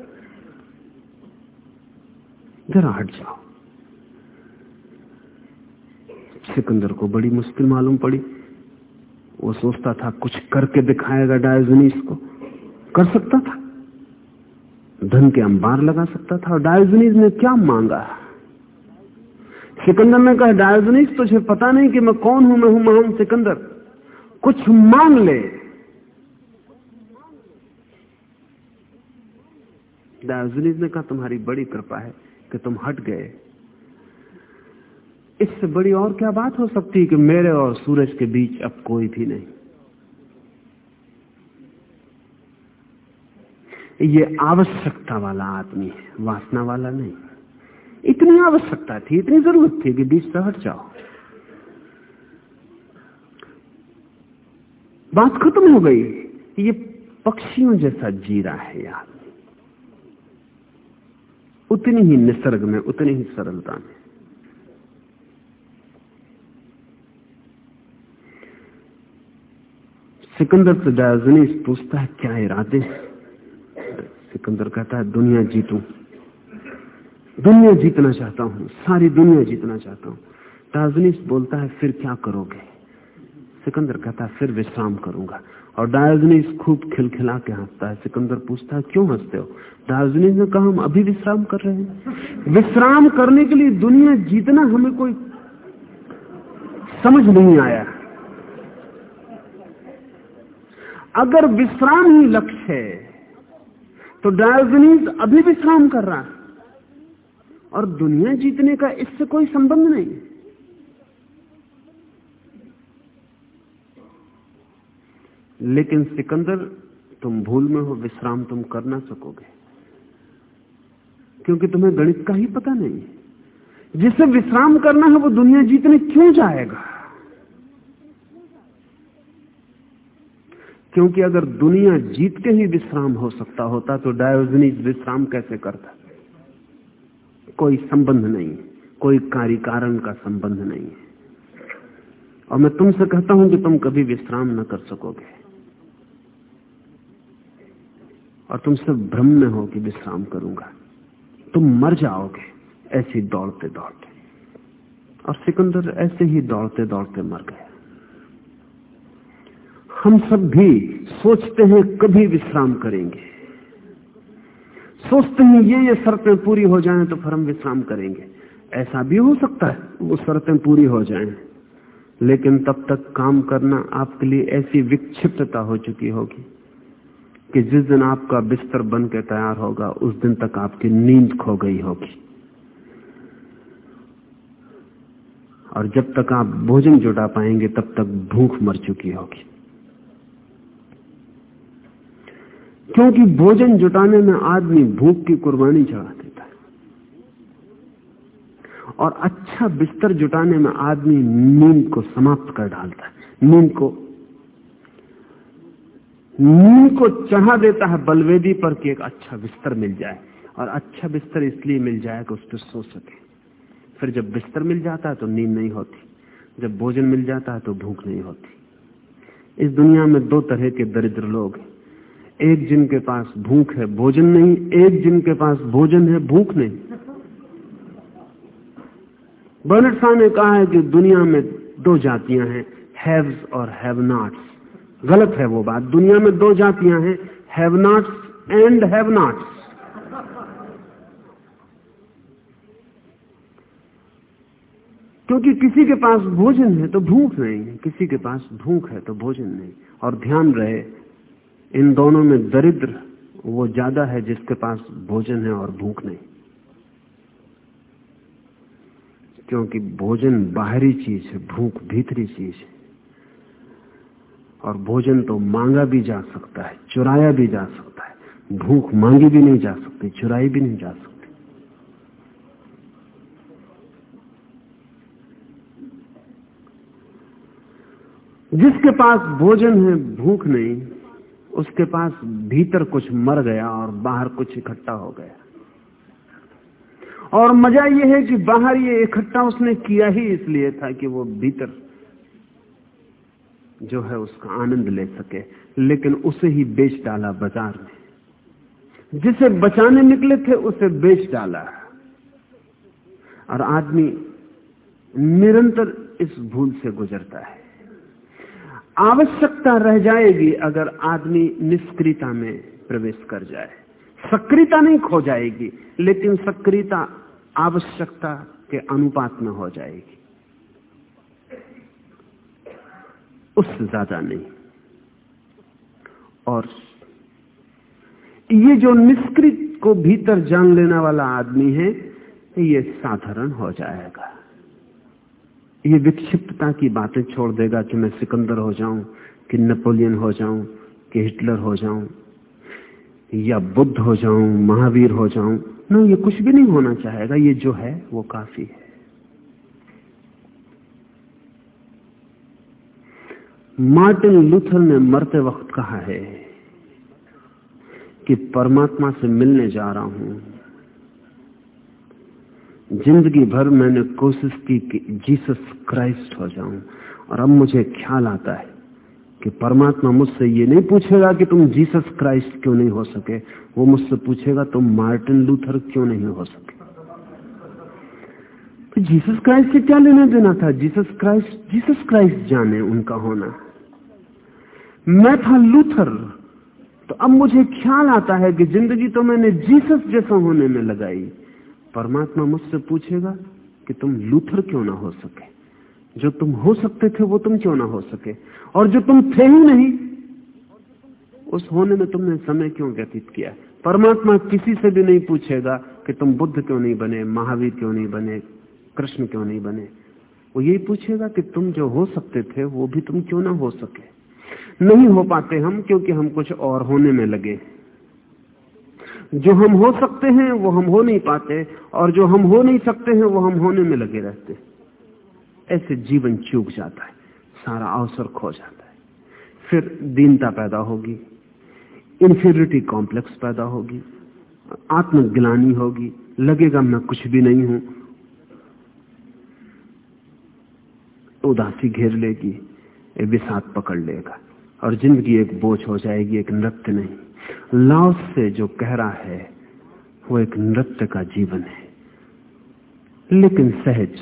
जरा हट जाओ। सिकंदर को बड़ी मुश्किल मालूम पड़ी। वो सोचता था, कुछ करके दिखाएगा डायोजनीस को। कर सकता था। धन के अंबार लगा सकता था और डायोजनीस ने क्या मांगा? सिकंदर ने कहा डायोजनीस तुझे पता नहीं कि मैं कौन हूँ? मैं हूँ महान सिकंदर। कुछ मांग ले। डायोजनीस ने कहा, तुम्हारी बड़ी कृपा है। कि तुम हट गए। इससे बड़ी और क्या बात हो सकती है कि मेरे और सूरज के बीच अब कोई भी नहीं? ये आवश्यकता वाला आदमी है, वासना वाला नहीं। इतनी आवश्यकता थी, इतनी ज़रूरत थी कि बीच से हट जाओ। बात खत्म हो गई। ये पक्षियों जैसा जीरा है यार। उतनी ही निसर्ग में, उतनी ही सरलता में। सिकंदर से डायोजनीस पूछता है, क्या इरादे सिकंदर कहता है, दुनिया जीतू। दुनिया जीतना चाहता हूँ, सारी दुनिया जीतना चाहता हूँ। डायोजनीस बोलता है, फिर क्या करोगे? सिकंदर कहता है, फिर विश्राम करूँगा। और डायोजनीस खूब खिलखिला के हंसता है। सिकंदर पूछता है, क्यों हँसते हो? डायोजनीस ने कहा, हम अभी विश्राम कर रहे हैं। विश्राम करने के लिए दुनिया जीतना हमें कोई समझ नहीं आया अगर विश्राम ही लक्ष्य है तो डायोजनीस अभी विश्राम कर रहा है। और दुनिया जीतने का इससे कोई संबंध नहीं लेकिन सिकंदर, तुम भूल में हो, विश्राम तुम कर ना सकोगे। क्योंकि तुम्हें गणित का ही पता नहीं। जिसे विश्राम करना है, वो दुनिया जीतने क्यों जाएगा? क्योंकि अगर दुनिया जीत के ही विश्राम हो सकता होता तो डायोजनीस विश्राम कैसे करता? कोई संबंध नहीं, कोई कार्य कारण का संबंध नहीं। है और मैं तुमसे कहता हूँ कि तुम कभी विश्राम न कर सकोगे। और तुमसे भ्रम में हो कि विश्राम करूँगा। तुम मर जाओगे, ऐसे दौड़ते दौड़ते। और सिकंदर ऐसे ही दौड़ते दौड़ते मर गए हम सब भी सोचते हैं कभी विश्राम करेंगे। सोचते हैं ये ये शर्तें पूरी हो जाएँ तो फिर हम विश्राम करेंगे। ऐसा भी हो सकता है वो शर्तें पूरी हो जाएँ। लेकिन तब तक काम करना आपके लिए ऐसी विक्षिप्तता हो चुकी होगी। कि जिस दिन आपका बिस्तर बन के तैयार होगा, उस दिन तक आपकी नींद खो गई होगी। और जब तक आप भोजन जुटा पाएँगे, तब तक भूख मर चुकी होगी। क्योंकि भोजन जुटाने में आदमी भूख की कुर्बानी चढ़ा देता है। और अच्छा बिस्तर जुटाने में आदमी नींद को समाप्त कर डालता है। नींद को नींद को चढ़ा देता है बलवेदी पर कि एक अच्छा बिस्तर मिल जाए। और अच्छा बिस्तर इसलिए मिल जाए कि उस पर सो सके। फिर जब बिस्तर मिल जाता है तो नींद नहीं होती। जब भोजन मिल जाता है तो भूख नहीं होती। इस दुनिया में दो तरह के दरिद्र लोग हैं। एक जिनके पास भूख है, भोजन नहीं, एक जिनके पास भोजन है, भूख नहीं। बर्नट शाह ने कहा है कि दुनिया में दो जातियाँ हैं, हैव्स और हैव नॉट्स। गलत है वो बात। दुनिया में दो जातियाँ हैं have nots and have nots क्योंकि किसी के पास भोजन है तो भूख नहीं है, किसी के पास भूख है तो भोजन नहीं। और ध्यान रहे, इन दोनों में दरिद्र वो ज़्यादा है जिसके पास भोजन है और भूख नहीं। क्योंकि भोजन बाहरी चीज़ है, भूख भीतरी चीज़ है। और भोजन तो मांगा भी जा सकता है, चुराया भी जा सकता है। भूख मांगी भी नहीं जा सकती, चुराई भी नहीं जा सकती। जिसके पास भोजन है, भूख नहीं, उसके पास भीतर कुछ मर गया और बाहर कुछ इकट्ठा हो गया। और मज़ा यह है कि बाहर ये इकट्ठा उसने किया ही इसलिए था कि वो भीतर जो है उसका आनंद ले सके, लेकिन उसे ही बेच डाला बाज़ार में जिसे बचाने निकले थे, उसे बेच डाला। और आदमी निरंतर इस भूल से गुजरता है। आवश्यकता रह जाएगी अगर आदमी निष्क्रियता में प्रवेश कर जाए। सक्रियता नहीं खो जाएगी, लेकिन सक्रियता आवश्यकता के अनुपात में हो जाएगी। उससे ज़्यादा नहीं। और ये जो निष्कृत को भीतर जान लेने वाला आदमी है, ये साधारण हो जाएगा। ये विक्षिप्तता की बातें छोड़ देगा कि मैं सिकंदर हो जाऊँ, कि नेपोलियन हो जाऊँ, कि हिटलर हो जाऊँ, या बुद्ध हो जाऊँ, महावीर हो जाऊँ। न ये कुछ भी नहीं होना चाहेगा, ये जो है वो काफ़ी है। मार्टिन लूथर ने मरते वक्त कहा है कि परमात्मा से मिलने जा रहा हूँ। ज़िंदगी भर मैंने कोशिश की कि जीसस क्राइस्ट हो जाऊँ। और अब मुझे ख्याल आता है कि परमात्मा मुझसे ये नहीं पूछेगा कि तुम जीसस क्राइस्ट क्यों नहीं हो सके। वो मुझसे पूछेगा, तुम मार्टिन लूथर क्यों नहीं हो सके? तो जीसस क्राइस्ट से क्या लेना देना था? जीसस क्राइस्ट जीसस क्राइस्ट जाने उनका होना। मैं था लूथर। तो अब मुझे ख्याल आता है कि ज़िंदगी तो मैंने जीसस जैसा होने में लगाई। परमात्मा मुझसे पूछेगा कि तुम लूथर क्यों ना हो सके? जो तुम हो सकते थे वो तुम क्यों ना हो सके? और जो तुम थे ही नहीं, उस होने में तुमने समय क्यों व्यतीत किया? परमात्मा किसी से भी नहीं पूछेगा कि तुम बुद्ध क्यों नहीं बने, महावीर क्यों नहीं बने, कृष्ण क्यों नहीं बने। वो यही पूछेगा कि तुम जो हो सकते थे वो भी तुम क्यों ना हो सके? नहीं हो पाते हम क्योंकि हम कुछ और होने में लगे। जो हम हो सकते हैं, वो हम हो नहीं पाते, और जो हम हो नहीं सकते हैं, वो हम होने में लगे रहते। ऐसे जीवन चूक जाता है, सारा अवसर खो जाता है। फिर दीनता पैदा होगी इंफेरिटी कॉम्प्लेक्स पैदा होगी आत्मग्लानी होगी, लगेगा मैं कुछ भी नहीं हूँ। उदासी घेर लेगी विषाद पकड़ लेगा। और ज़िंदगी एक बोझ हो जाएगी, एक नृत्य नहीं। लाओस से जो कह रहा है, वो एक नृत्य का जीवन है। लेकिन सहज।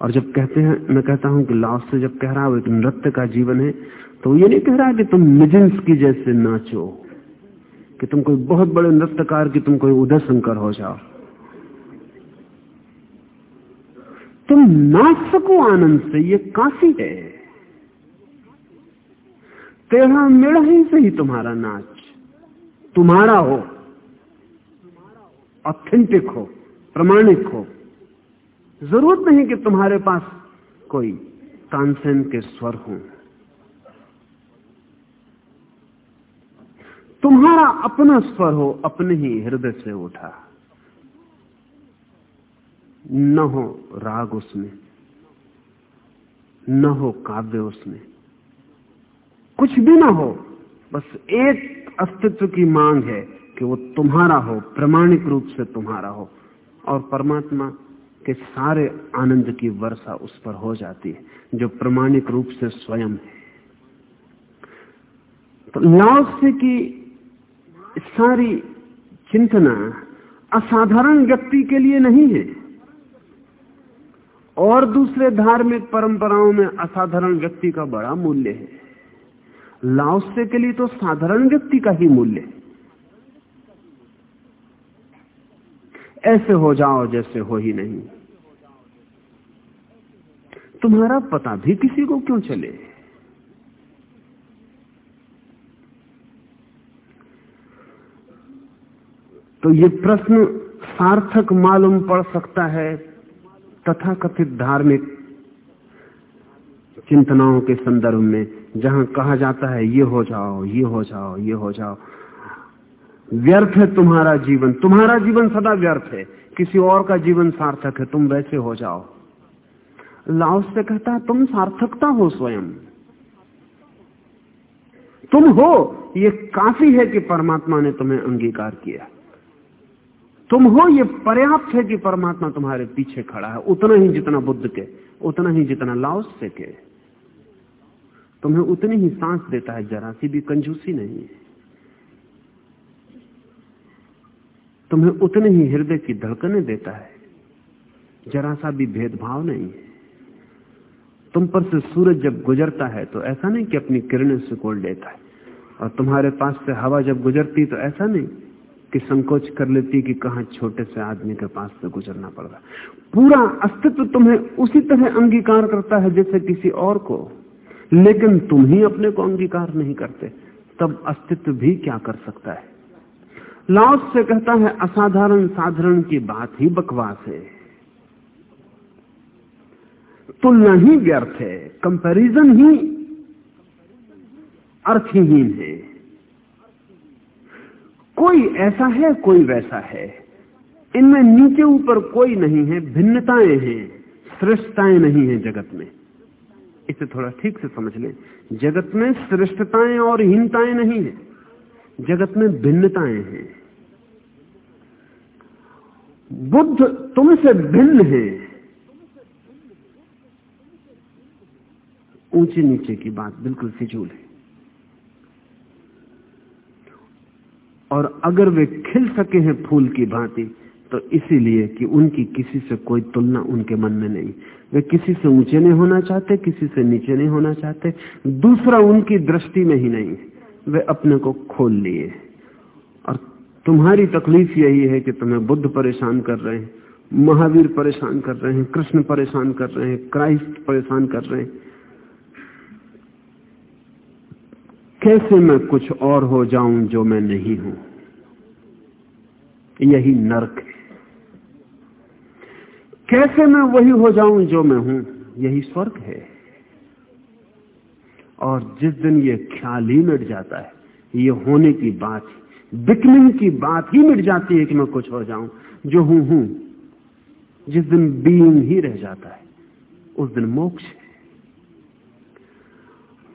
और जब कहते हैं, मैं कहता हूँ कि लाओस से जब कह रहा है, वो एक नृत्य का जीवन है तो ये नहीं कह रहा कि तुम मिजिंस की जैसे नाचो, कि तुम कोई बहुत बड़े नृत्यकार, की तुम कोई उदय शंकर हो जाओ। तुम नाच सको आनंद से, ये काफ़ी है। टेढ़ा मेढ़ा ही सही तुम्हारा नाच। तुम्हारा हो। ऑथेंटिक हो। प्रमाणिक हो। ज़रूरत नहीं कि तुम्हारे पास कोई तानसेन के स्वर हो। तुम्हारा अपना स्वर हो, अपने ही हृदय से उठा। न हो राग उसमें, न हो काव्य उसमें। कुछ भी ना हो, बस एक अस्तित्व की मांग है कि वो तुम्हारा हो, प्रमाणिक रूप से तुम्हारा हो। और परमात्मा के सारे आनंद की वर्षा उस पर हो जाती है, जो प्रमाणिक रूप से स्वयं है। तो लाओसे की सारी चिंतना असाधारण व्यक्ति के लिए नहीं है। और दूसरे धार्मिक परंपराओं में असाधारण व्यक्ति का बड़ा मूल्य है। लाओसे के लिए तो साधारण व्यक्ति का ही मूल्य ऐसे हो जाओ जैसे हो ही नहीं। तुम्हारा पता भी किसी को क्यों चले? तो ये प्रश्न सार्थक मालूम पड़ सकता है, तथाकथित धार्मिक चिंतनाओं के संदर्भ में जहाँ कहा जाता है, ये हो जाओ, ये हो जाओ, ये हो जाओ। व्यर्थ है तुम्हारा जीवन। तुम्हारा जीवन सदा व्यर्थ है। किसी और का जीवन सार्थक है, तुम वैसे हो जाओ। लाओस से कहता है, तुम सार्थकता हो स्वयं। तुम हो, ये काफ़ी है कि परमात्मा ने तुम्हें अंगीकार किया। तुम हो, ये पर्याप्त है कि परमात्मा तुम्हारे पीछे खड़ा है। उतना ही जितना बुद्ध के, उतना ही जितना लाओस से के। तुम्हें उतनी ही सांस देता है जरा सी भी कंजूसी नहीं है। तुम्हें उतने ही हृदय की धड़कने देता है, जरा सा भी भेदभाव नहीं है। तुम पर से सूरज जब गुजरता है तो ऐसा नहीं कि अपनी किरणें सुकोल लेता है, और तुम्हारे पास से हवा जब गुजरती तो ऐसा नहीं कि संकोच कर लेती कि कहा छोटे से आदमी के पास से गुजरना पड़ रहा पूरा अस्तित्व तुम्हें उसी तरह अंगीकार करता है जैसे किसी और को। लेकिन तुम ही अपने को अंगीकार नहीं करते, तब अस्तित्व भी क्या कर सकता है? लाओस से कहता है, असाधारण साधारण की बात ही बकवास है। तुलना ही व्यर्थ है, कंपैरिजन ही अर्थहीन है। कोई ऐसा है, कोई वैसा है। इनमें नीचे ऊपर कोई नहीं है, भिन्नताएँ हैं, श्रेष्ठताएँ नहीं है जगत में। इसे थोड़ा ठीक से समझ लें। जगत में श्रेष्ठताएँ और हीनताएँ नहीं है। जगत में भिन्नताएँ हैं। बुद्ध तुमसे भिन्न है। ऊँचे नीचे की बात बिल्कुल फिजूल है। और अगर वे खिल सके हैं फूल की भांति तो इसीलिए कि उनकी किसी से कोई तुलना उनके मन में नहीं। वे किसी से ऊँचे नहीं होना चाहते, किसी से नीचे नहीं होना चाहते, दूसरा उनकी दृष्टि में ही नहीं। वे अपने को खोल लिए। और तुम्हारी तकलीफ़ यही है कि तुम्हें बुद्ध परेशान कर रहे हैं, महावीर परेशान कर रहे हैं, कृष्ण परेशान कर रहे हैं, क्राइस्ट परेशान कर रहे हैं। कैसे मैं कुछ और हो जाऊँ जो मैं नहीं हूँ? यही नरक है। कैसे मैं वही हो जाऊँ जो मैं हूँ? यही स्वर्ग है। और जिस दिन ये ख्याल ही मिट जाता है, ये होने की बात बिकनिंग की बात ही मिट जाती है कि मैं कुछ हो जाऊँ, जो हूँ हूँ। जिस दिन बीइंग ही रह जाता है, उस दिन मोक्ष है।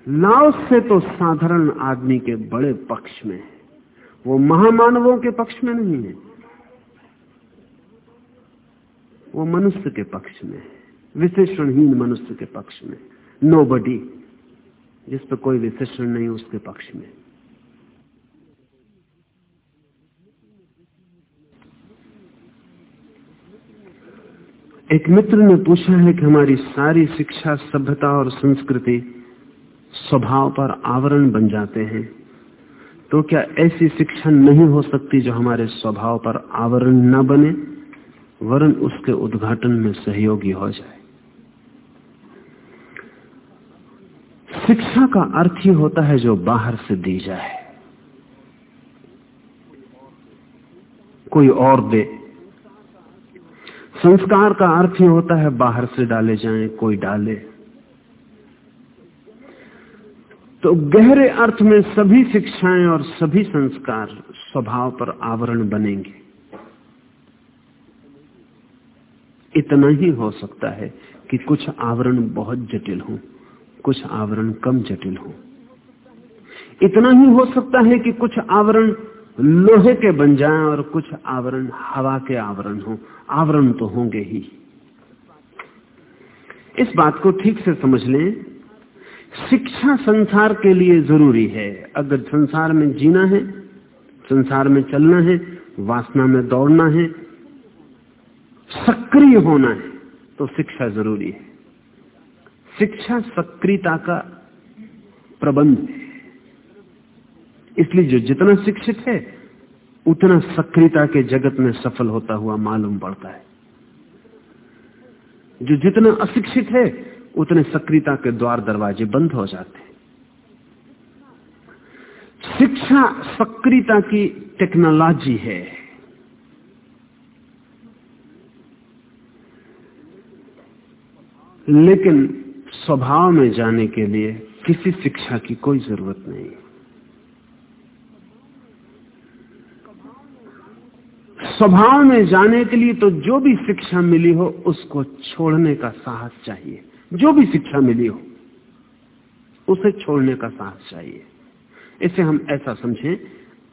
लाओस से तो साधारण आदमी के बड़े पक्ष में है। वो महामानवों के पक्ष में नहीं है। वो मनुष्य के पक्ष में विशेषणहीन मनुष्य के पक्ष में नो बडी जिस पर कोई विशेषण नहीं, उसके पक्ष में एक मित्र ने पूछा है कि हमारी सारी शिक्षा, सभ्यता और संस्कृति स्वभाव पर आवरण बन जाते हैं तो क्या ऐसी शिक्षा नहीं हो सकती जो हमारे स्वभाव पर आवरण न बने? वरन उसके उद्घाटन में सहयोगी हो जाए। शिक्षा का अर्थ ही होता है जो बाहर से दी जाए। कोई और दे। संस्कार का अर्थ ही होता है बाहर से डाले जाएँ, कोई डाले। तो गहरे अर्थ में सभी शिक्षाएँ और सभी संस्कार स्वभाव पर आवरण बनेंगे। इतना ही हो सकता है कि कुछ आवरण बहुत जटिल हो, कुछ आवरण कम जटिल हो। इतना ही हो सकता है कि कुछ आवरण लोहे के बन जाएँ और कुछ आवरण हवा के आवरण हो। आवरण तो होंगे ही। इस बात को ठीक से समझ लें। शिक्षा संसार के लिए ज़रूरी है। अगर संसार में जीना है, संसार में चलना है, वासना में दौड़ना है सक्रिय होना है। तो शिक्षा ज़रूरी है। शिक्षा सक्रियता का प्रबंध है। इसलिए जो जितना शिक्षित है, उतना सक्रियता के जगत में सफल होता हुआ मालूम पड़ता है। जो जितना अशिक्षित है, उतने सक्रियता के द्वार दरवाजे बंद हो जाते हैं। शिक्षा सक्रियता की टेक्नोलॉजी है। लेकिन स्वभाव में जाने के लिए किसी शिक्षा की कोई ज़रूरत नहीं। स्वभाव में जाने के लिए तो जो भी शिक्षा मिली हो, उसको छोड़ने का साहस चाहिए। जो भी शिक्षा मिली हो, उसे छोड़ने का साहस चाहिए। इसे हम ऐसा समझें।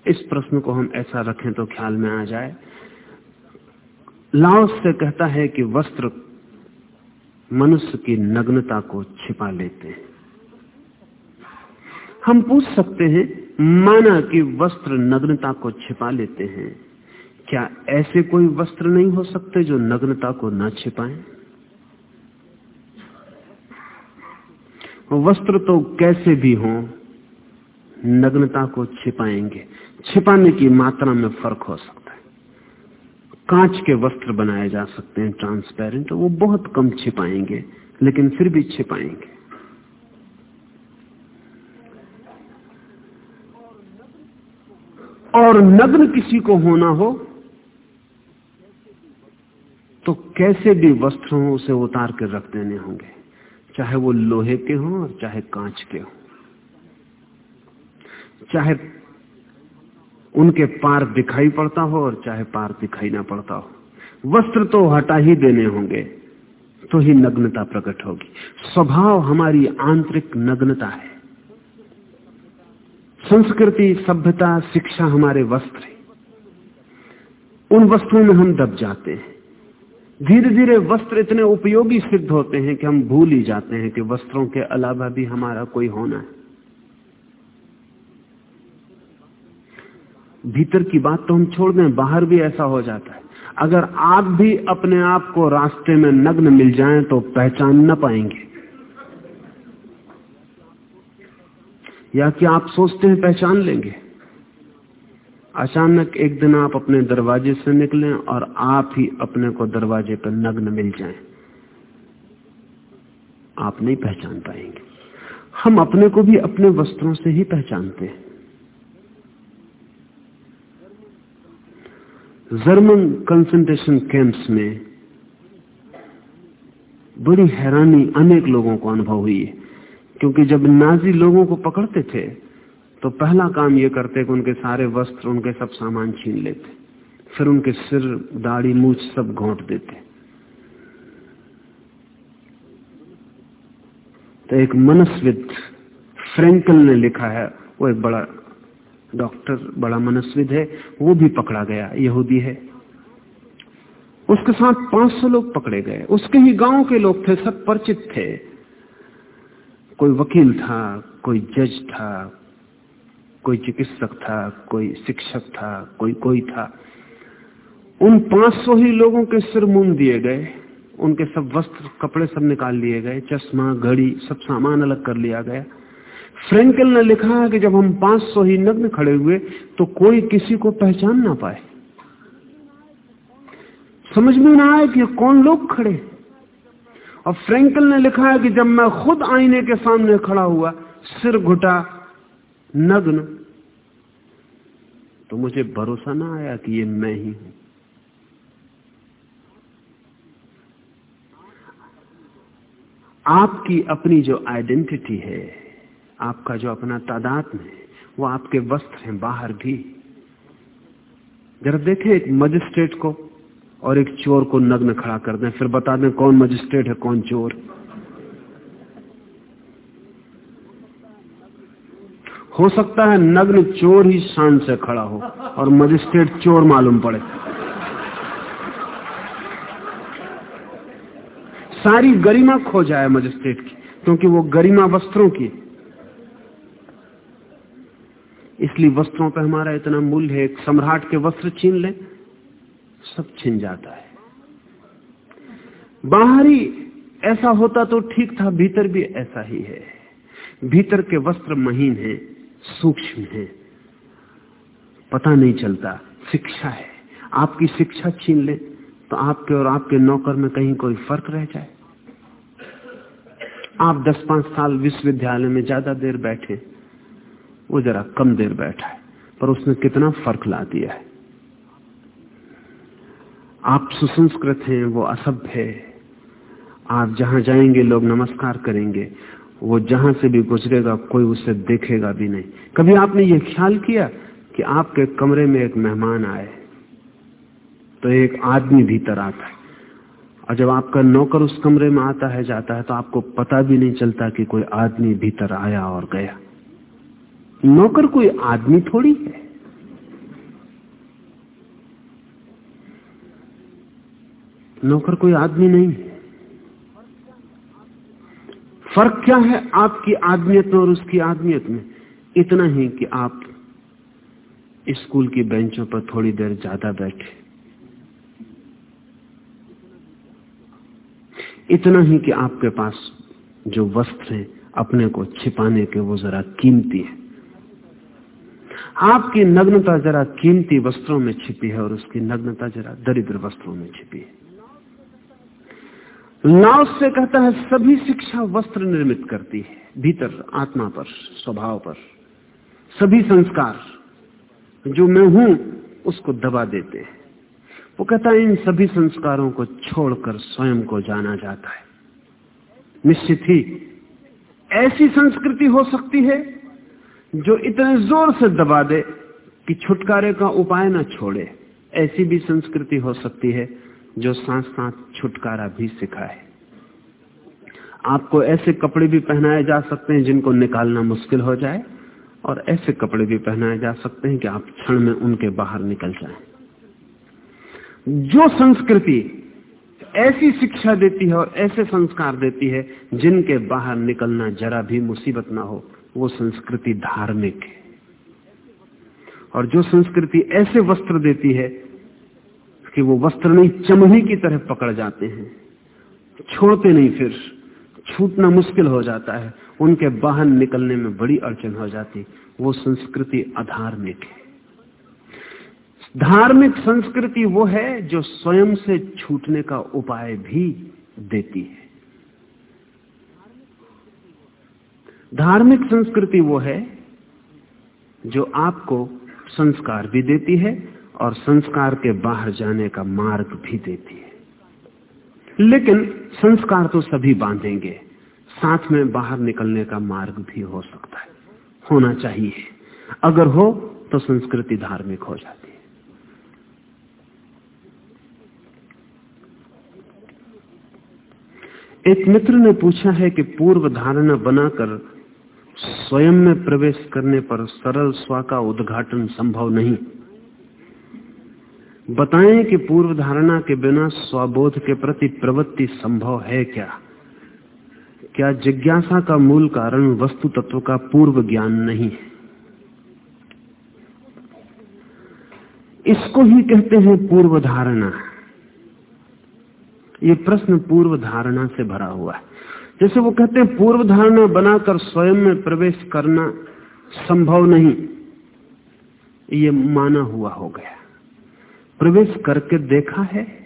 इस प्रश्न को हम ऐसा रखें तो ख्याल में आ जाए। लाओस से कहता है कि वस्त्र मनुष्य की नग्नता को छिपा लेते हैं। हम पूछ सकते हैं, माना कि वस्त्र नग्नता को छिपा लेते हैं। क्या ऐसे कोई वस्त्र नहीं हो सकते जो नग्नता को न छिपाएँ? वस्त्र तो कैसे भी हो, नग्नता को छिपाएँगे। छिपाने की मात्रा में फ़र्क हो सकता कांच के वस्त्र बनाए जा सकते हैं ट्रांसपेरेंट वो बहुत कम छिपाएँगे, लेकिन फिर भी छिपाएँगे। और नग्न किसी को होना हो तो कैसे भी वस्त्र हो, उसे उतार कर रख देने होंगे, चाहे वो लोहे के हों और चाहे कांच के हों। चाहे उनके पार दिखाई पड़ता हो और चाहे पार दिखाई ना पड़ता हो। वस्त्र तो हटा ही देने होंगे तो ही नग्नता प्रकट होगी। स्वभाव हमारी आंतरिक नग्नता है। संस्कृति, सभ्यता, शिक्षा हमारे वस्त्र उन वस्त्रों में हम दब जाते हैं। धीरे धीरे वस्त्र इतने उपयोगी सिद्ध होते हैं कि हम भूल ही जाते हैं कि वस्त्रों के अलावा भी हमारा कोई होना है। भीतर की बात तो हम छोड़ दें, बाहर भी ऐसा हो जाता है। अगर आप भी अपने आप को रास्ते में नग्न मिल जाएँ तो पहचान न पाएँगे। या कि आप सोचते हैं, पहचान लेंगे। अचानक एक दिन आप अपने दरवाजे से निकलें और आप ही अपने को दरवाजे पर नग्न मिल जाएँ। आप नहीं पहचान पाएँगे। हम अपने को भी अपने वस्त्रों से ही पहचानते हैं। जर्मन कंसंट्रेशन कैंप्स में बड़ी हैरानी अनेक लोगों को अनुभव हुई है। क्योंकि जब नाजी लोगों को पकड़ते थे तो पहला काम ये करते कि उनके सारे वस्त्र, उनके सब सामान छीन लेते। फिर उनके सिर, दाढ़ी, मूछ सब घोंट देते। तो एक मनस्विद फ्रेंकल ने लिखा है, वो एक बड़ा डॉक्टर बड़ा मनस्विद है, वो भी पकड़ा गया, यहूदी है। उसके साथ 500 लोग पकड़े गए। उसके ही गाँव के लोग थे, सब परिचित थे। कोई वकील था, कोई जज था, कोई चिकित्सक था, कोई शिक्षक था, कोई कोई था। उन 500 ही लोगों के सिर मुँह दिए गए, उनके सब वस्त्र, कपड़े सब निकाल लिए गए, चश्मा, घड़ी, सब सामान अलग कर लिया गया। फ्रेंकल ने लिखा है कि जब हम 500 ही नग्न खड़े हुए तो कोई किसी को पहचान ना पाए। समझ में ना आए कि कौन लोग खड़े और फ्रेंकल ने लिखा है कि जब मैं खुद आईने के सामने खड़ा हुआ, सिर घुटा, नग्न तो मुझे भरोसा ना आया कि ये मैं ही हूँ। आपकी अपनी जो आइडेंटिटी है आपका जो अपना तादाद है, वो आपके वस्त्र हैं बाहर भी। जरा देखें एक मजिस्ट्रेट को और एक चोर को नग्न खड़ा कर दें, फिर बता दें कौन मजिस्ट्रेट है, कौन चोर। हो सकता है नग्न चोर ही शान से खड़ा हो और मजिस्ट्रेट चोर मालूम पड़े। सारी गरिमा खो जाए मजिस्ट्रेट की, क्योंकि वो गरिमा वस्त्रों की इसलिए वस्त्रों पर हमारा इतना मूल्य है, एक सम्राट के वस्त्र छीन ले, सब छिन जाता है। बाहरी ऐसा होता तो ठीक था, भीतर भी ऐसा ही है। भीतर के वस्त्र महीन है, सूक्ष्म है, पता नहीं चलता, शिक्षा है। आपकी शिक्षा छीन ले तो आपके और आपके नौकर में कहीं कोई फ़र्क रह जाए। आप दस पाँच साल विश्वविद्यालय में ज़्यादा देर बैठे वो जरा कम देर बैठा है, पर उसने कितना फ़र्क ला दिया है। आप सुसंस्कृत हैं, वो असभ्य है। आप जहाँ जाएँगे, लोग नमस्कार करेंगे। वो जहाँ से भी गुजरेगा, कोई उसे देखेगा भी नहीं। कभी आपने ये ख्याल किया कि आपके कमरे में एक मेहमान आए? तो एक आदमी भीतर आता है। और जब आपका नौकर उस कमरे में आता है, जाता है तो आपको पता भी नहीं चलता कि कोई आदमी भीतर आया और गया। नौकर कोई आदमी थोड़ी है। नौकर कोई आदमी नहीं है। फ़र्क क्या है आपकी आदमियत में और उसकी आदमियत में? इतना ही कि आप स्कूल की बेंचों पर थोड़ी देर ज़्यादा बैठे। इतना ही कि आपके पास जो वस्त्र हैं, अपने को छिपाने के वो जरा कीमती है। आपकी नग्नता जरा कीमती वस्त्रों में छिपी है और उसकी नग्नता जरा दरिद्र वस्त्रों में छिपी है। लाओस से कहता है, सभी शिक्षा वस्त्र निर्मित करती है, भीतर आत्मा पर, स्वभाव पर, सभी संस्कार। जो मैं हूँ, उसको दबा देते हैं। वो कहता है, इन सभी संस्कारों को छोड़कर स्वयं को जाना जाता है। निश्चित ही ऐसी संस्कृति हो सकती है जो इतने ज़ोर से दबा दे कि छुटकारे का उपाय ना छोड़े, ऐसी भी संस्कृति हो सकती है जो साथ साथ छुटकारा भी सिखाए आपको ऐसे कपड़े भी पहनाए जा सकते हैं जिनको निकालना मुश्किल हो जाए और ऐसे कपड़े भी पहनाए जा सकते हैं कि आप क्षण में उनके बाहर निकल जाएँ। जो संस्कृति ऐसी शिक्षा देती है और ऐसे संस्कार देती है जिनके बाहर निकलना जरा भी मुसीबत ना हो वो संस्कृति धार्मिक है। और जो संस्कृति ऐसे वस्त्र देती है कि वो वस्त्र नहीं, चमड़ी की तरह पकड़ जाते हैं। छोड़ते नहीं फिर, छूटना मुश्किल हो जाता है। उनके बाहर निकलने में बड़ी अड़चन हो जाती। वो संस्कृति अधार्मिक है। धार्मिक संस्कृति वो है जो स्वयं से छूटने का उपाय भी देती है। धार्मिक संस्कृति वो है जो आपको संस्कार भी देती है और संस्कार के बाहर जाने का मार्ग भी देती है। लेकिन संस्कार तो सभी बांधेंगे। साथ में बाहर निकलने का मार्ग भी हो सकता है। होना चाहिए। अगर हो तो संस्कृति धार्मिक हो जाती है। एक मित्र ने पूछा है कि पूर्व धारणा बनाकर स्वयं में प्रवेश करने पर सरल स्व का उद्घाटन संभव नहीं। बताएँ कि पूर्व धारणा के बिना स्वबोध के प्रति प्रवृत्ति संभव है क्या? क्या जिज्ञासा का मूल कारण वस्तु तत्व का पूर्व ज्ञान नहीं है? इसको ही कहते हैं पूर्व धारणा। ये प्रश्न पूर्व धारणा से भरा हुआ है। जैसे वो कहते हैं, पूर्व धारणा बनाकर स्वयं में प्रवेश करना संभव नहीं। ये माना हुआ हो गया। प्रवेश करके देखा है।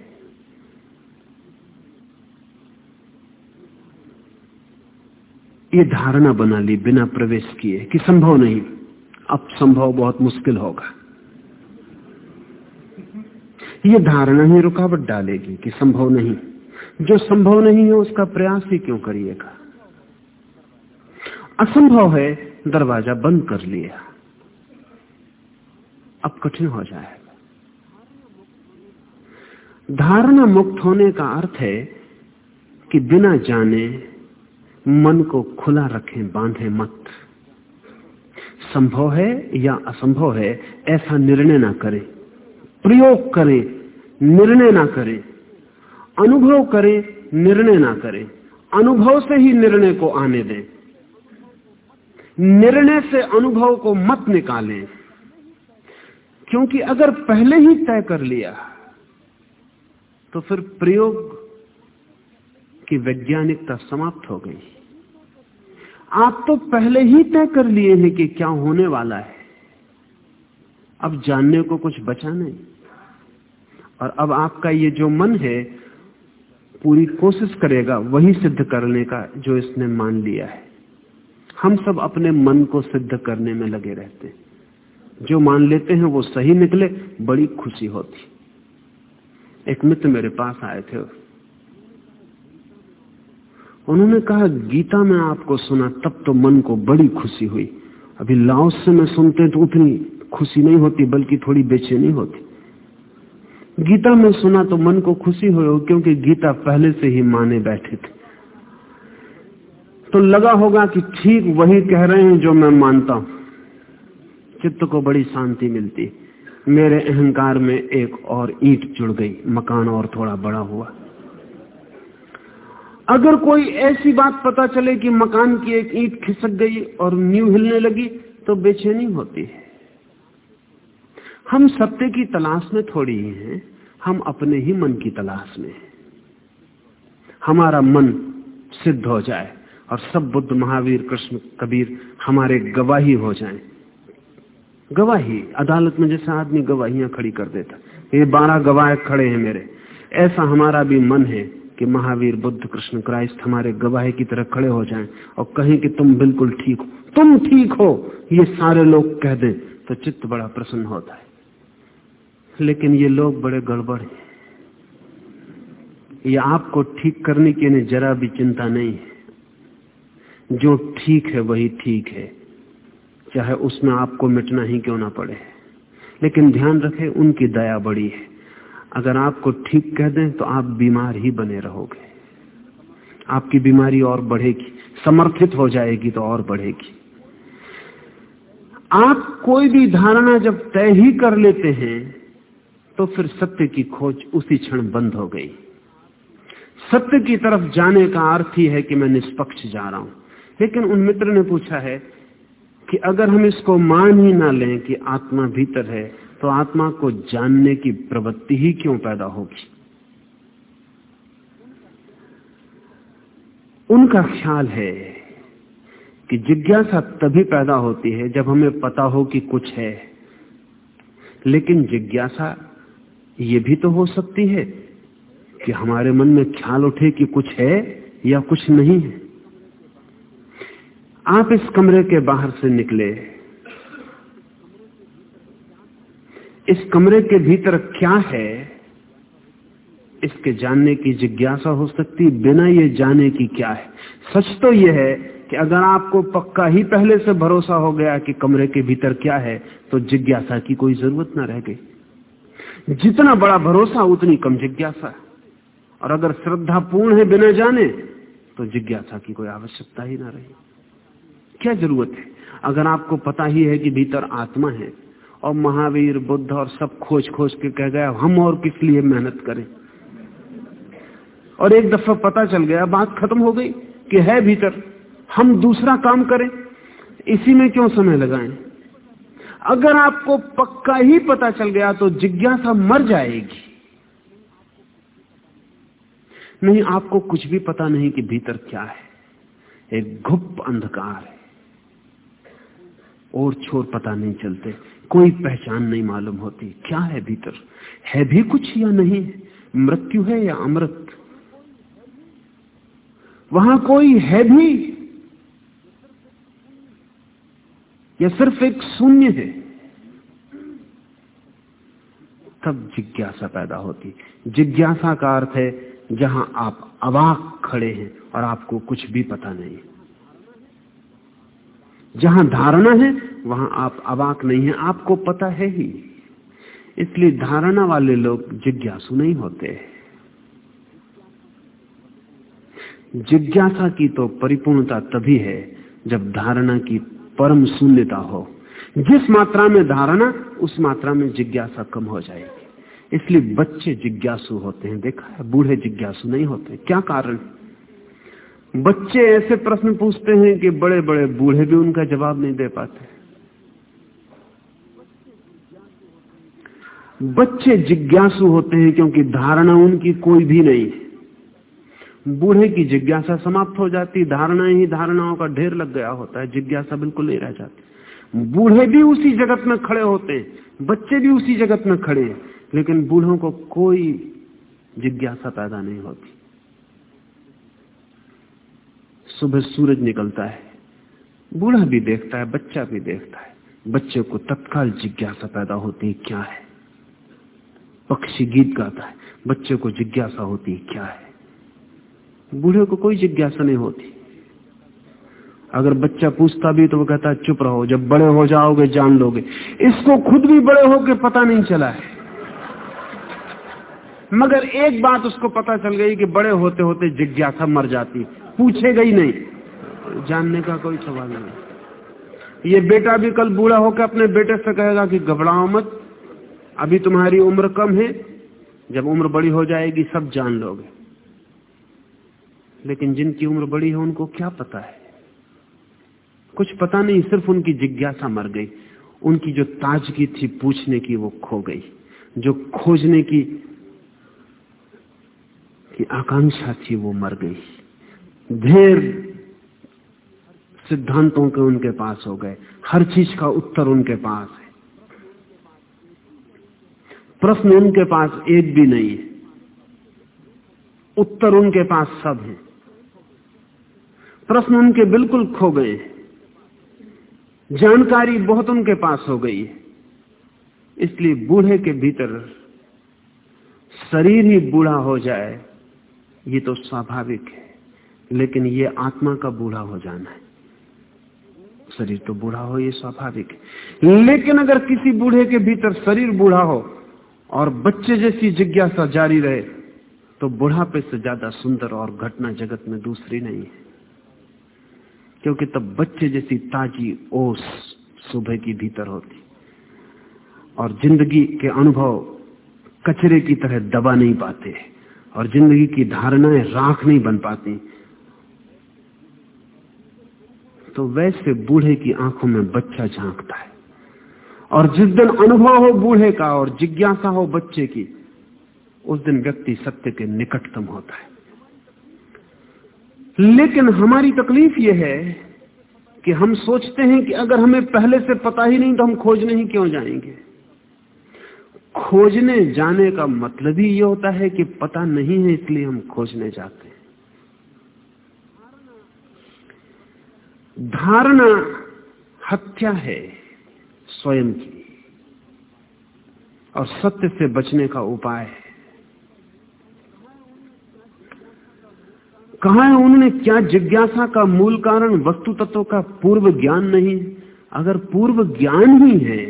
ये धारणा बना ली बिना प्रवेश किए कि संभव नहीं। अब संभव बहुत मुश्किल होगा। ये धारणा ही रुकावट डालेगी कि संभव नहीं। जो संभव नहीं है उसका प्रयास ही क्यों करिएगा? असंभव है, दरवाज़ा बंद कर लिया। अब कठिन हो जाएगा धारणा मुक्त होने का अर्थ है कि बिना जाने मन को खुला रखें, बांधे मत। संभव है या असंभव है, ऐसा निर्णय ना करें। प्रयोग करें, निर्णय ना करें। अनुभव करें, निर्णय ना करें। अनुभव से ही निर्णय को आने दें। निर्णय से अनुभव को मत निकालें। क्योंकि अगर पहले ही तय कर लिया तो फिर प्रयोग की वैज्ञानिकता समाप्त हो गई। आप तो पहले ही तय कर लिए हैं कि क्या होने वाला है। अब जानने को कुछ बचा नहीं। और अब आपका ये जो मन है पूरी कोशिश करेगा वही सिद्ध करने का जो इसने मान लिया है। हम सब अपने मन को सिद्ध करने में लगे रहते हैं। जो मान लेते हैं वो सही निकले, बड़ी खुशी होती। एक मित्र मेरे पास आए थे। उन्होंने कहा, गीता में आपको सुना, तब तो मन को बड़ी खुशी हुई। अभी लाओस से मैं सुनते तो उतनी खुशी नहीं होती, बल्कि थोड़ी बेचैनी होती। गीता में सुना तो मन को खुशी हो क्योंकि गीता पहले से ही माने बैठे थे। तो लगा होगा कि ठीक वही कह रहे हैं जो मैं मानता हूँ। चित्त को बड़ी शांति मिलती। मेरे अहंकार में एक और ईट जुड़ गई, मकान और थोड़ा बड़ा हुआ। अगर कोई ऐसी बात पता चले कि मकान की एक ईट खिसक गई और न्यू हिलने लगी तो बेचैनी होती है। हम सत्य की तलाश में थोड़ी ही हैं हम अपने ही मन की तलाश में हैं। हमारा मन सिद्ध हो जाए और सब बुद्ध महावीर, कृष्ण कबीर हमारे गवाही हो जाएँ। गवाही, अदालत में जैसे आदमी गवाहियाँ खड़ी कर देता, ये बारह गवाह खड़े हैं मेरे। ऐसा हमारा भी मन है कि महावीर, बुद्ध, कृष्ण, क्राइस्ट हमारे गवाह की तरह खड़े हो जाएँ और कहें कि तुम बिल्कुल ठीक हो। तुम ठीक हो, ये सारे लोग कह दें तो चित्त बड़ा प्रसन्न होता है। लेकिन ये लोग बड़े गड़बड़ हैं। ये आपको ठीक करने की नहीं जरा भी चिंता नहीं है। जो ठीक है, वही ठीक है। चाहे उसमें आपको मिटना ही क्यों ना पड़े। लेकिन ध्यान रखें, उनकी दया बड़ी है। अगर आपको ठीक कह दें तो आप बीमार ही बने रहोगे। आपकी बीमारी और बढ़ेगी। समर्थित हो जाएगी तो और बढ़ेगी। आप कोई भी धारणा जब तय ही कर लेते हैं तो फिर सत्य की खोज उसी क्षण बंद हो गई। सत्य की तरफ़ जाने का अर्थ ही है कि मैं निष्पक्ष जा रहा हूँ। लेकिन उन मित्र ने पूछा है कि अगर हम इसको मान ही ना लें कि आत्मा भीतर है तो आत्मा को जानने की प्रवृत्ति ही क्यों पैदा होगी? उनका ख्याल है कि जिज्ञासा तभी पैदा होती है जब हमें पता हो कि कुछ है, लेकिन जिज्ञासा ये भी तो हो सकती है कि हमारे मन में ख्याल उठे कि कुछ है या कुछ नहीं है। आप इस कमरे के बाहर से निकले। इस कमरे के भीतर क्या है? इसके जानने की जिज्ञासा हो सकती, बिना ये जाने की क्या है। सच तो यह है कि अगर आपको पक्का ही पहले से भरोसा हो गया कि कमरे के भीतर क्या है तो जिज्ञासा की कोई ज़रूरत ना रह गई। जितना बड़ा भरोसा, उतनी कम जिज्ञासा। और अगर श्रद्धा पूर्ण है बिना जाने तो जिज्ञासा की कोई आवश्यकता ही ना रही। क्या ज़रूरत है? अगर आपको पता ही है कि भीतर आत्मा है, और महावीर, बुद्ध और सब खोज खोज के कह गया, हम और किस लिए मेहनत करें? और एक दफ़ा पता चल गया, बात खत्म हो गई कि है भीतर, हम दूसरा काम करें। इसी में क्यों समय लगाएँ? अगर आपको पक्का ही पता चल गया तो जिज्ञासा मर जाएगी। नहीं, आपको कुछ भी पता नहीं कि भीतर क्या है। एक गुप्त अंधकार है। और छोर पता नहीं चलते। कोई पहचान नहीं मालूम होती क्या है भीतर। है भी कुछ या नहीं? मृत्यु है या अमृत? वहाँ कोई है भी? या सिर्फ़ एक शून्य है। तब जिज्ञासा पैदा होती। जिज्ञासा का अर्थ है, जहाँ आप अवाक खड़े हैं और आपको कुछ भी पता नहीं। जहाँ धारणा है, वहाँ आप अवाक नहीं है, आपको पता है ही। इसलिए धारणा वाले लोग जिज्ञासु नहीं होते। जिज्ञासा की तो परिपूर्णता तभी है, जब धारणा की परम शून्यता हो। जिस मात्रा में धारणा, उस मात्रा में जिज्ञासा कम हो जाएगी। इसलिए बच्चे जिज्ञासु होते हैं। देखा है, बूढ़े जिज्ञासु नहीं होते। क्या कारण? बच्चे ऐसे प्रश्न पूछते हैं कि बड़े बड़े बूढ़े भी उनका जवाब नहीं दे पाते। बच्चे जिज्ञासु होते हैं क्योंकि धारणा उनकी कोई भी नहीं है। बूढ़े की जिज्ञासा समाप्त हो जाती, धारणा ही धारणाओं का ढेर लग गया होता है, जिज्ञासा बिल्कुल नहीं रह जाती। बूढ़े भी उसी जगत में खड़े होते हैं, बच्चे भी उसी जगत में खड़े हैं, लेकिन बूढ़ों को कोई जिज्ञासा पैदा नहीं होती। सुबह सूरज निकलता है, बूढ़ा भी देखता है, बच्चा भी देखता है, बच्चे को तत्काल जिज्ञासा पैदा होती है, क्या है? पक्षी गीत गाता है, बच्चे को जिज्ञासा होती है, क्या है? बूढ़े को कोई जिज्ञासा नहीं होती। अगर बच्चा पूछता भी तो वो कहता है चुप रहो, जब बड़े हो जाओगे, जान लोगे। इसको खुद भी बड़े होके पता नहीं चला है। मगर एक बात उसको पता चल गई कि बड़े होते होते जिज्ञासा मर जाती। पूछे गई नहीं। जानने का कोई सवाल नहीं। ये बेटा भी कल बूढ़ा होकर अपने बेटे से कहेगा कि, घबराओ मत, अभी तुम्हारी उम्र कम है, जब उम्र बड़ी हो जाएगी, सब जान लोगे। लेकिन जिनकी उम्र बड़ी है, उनको क्या पता है? कुछ पता नहीं, सिर्फ़ उनकी जिज्ञासा मर गई। उनकी जो ताजगी थी पूछने की, वो खो गई। जो खोजने की की आकांक्षा थी, वो मर गई। ढेर सिद्धांतों के उनके पास हो गए। हर चीज़ का उत्तर उनके पास है। प्रश्न उनके पास एक भी नहीं है। उत्तर उनके पास सब है। प्रश्न उनके बिल्कुल खो गए। जानकारी बहुत उनके पास हो गई। इसलिए बूढ़े के भीतर शरीर ही बूढ़ा हो जाए, ये तो स्वाभाविक है। लेकिन ये आत्मा का बूढ़ा हो जाना है। शरीर तो बूढ़ा हो, ये स्वाभाविक है। लेकिन अगर किसी बूढ़े के भीतर शरीर बूढ़ा हो और बच्चे जैसी जिज्ञासा जारी रहे तो बुढ़ापे से ज़्यादा सुंदर और घटना जगत में दूसरी नहीं है। क्योंकि तब बच्चे जैसी ताजी ओस सुबह की भीतर होती। और ज़िंदगी के अनुभव कचरे की तरह दबा नहीं पाते और ज़िंदगी की धारणाएँ राख नहीं बन पाती। तो वैसे बूढ़े की आँखों में बच्चा झांकता है। और जिस दिन अनुभव हो बूढ़े का और जिज्ञासा हो बच्चे की, उस दिन व्यक्ति सत्य के निकटतम होता है। लेकिन हमारी तकलीफ़ यह है कि हम सोचते हैं कि अगर हमें पहले से पता ही नहीं तो हम खोजने ही क्यों जाएँगे? खोजने जाने का मतलब ही यह होता है कि पता नहीं है इसलिए हम खोजने जाते हैं। धारणा हत्या है स्वयं की और सत्य से बचने का उपाय है। कहा है उन्होंने, क्या जिज्ञासा का मूल कारण वस्तु तत्व का पूर्व ज्ञान नहीं अगर पूर्व ज्ञान ही है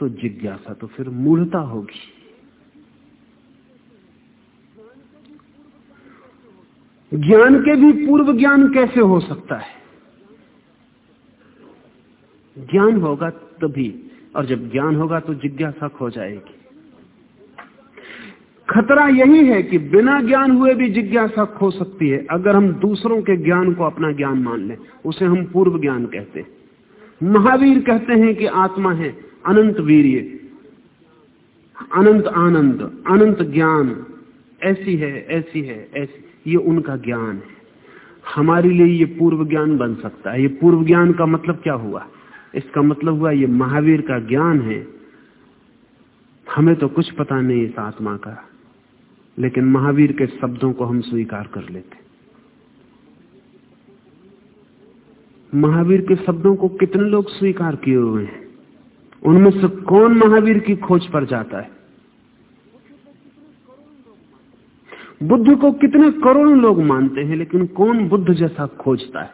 तो जिज्ञासा तो फिर मूढ़ता होगी। ज्ञान के भी पूर्व ज्ञान कैसे हो सकता है? ज्ञान होगा तभी, और जब ज्ञान होगा तो जिज्ञासा खो जाएगी। खतरा यही है कि बिना ज्ञान हुए भी जिज्ञासा खो सकती है। अगर हम दूसरों के ज्ञान को अपना ज्ञान मान लें, उसे हम पूर्व ज्ञान कहते हैं। महावीर कहते हैं कि आत्मा है अनंत वीर्य, अनंत आनंद, अनंत ज्ञान। ऐसी है ऐसी है, ऐसी। ये उनका ज्ञान है। हमारे लिए ये पूर्व ज्ञान बन सकता है। ये पूर्व ज्ञान का मतलब क्या हुआ? इसका मतलब हुआ ये महावीर का ज्ञान है। हमें तो कुछ पता नहीं इस आत्मा का। लेकिन महावीर के शब्दों को हम स्वीकार कर लेते महावीर के शब्दों को कितने लोग स्वीकार किए हुए हैं? उनमें से कौन महावीर की खोज पर जाता है? बुद्ध को कितने करोड़ लोग मानते हैं, लेकिन कौन बुद्ध जैसा खोजता है?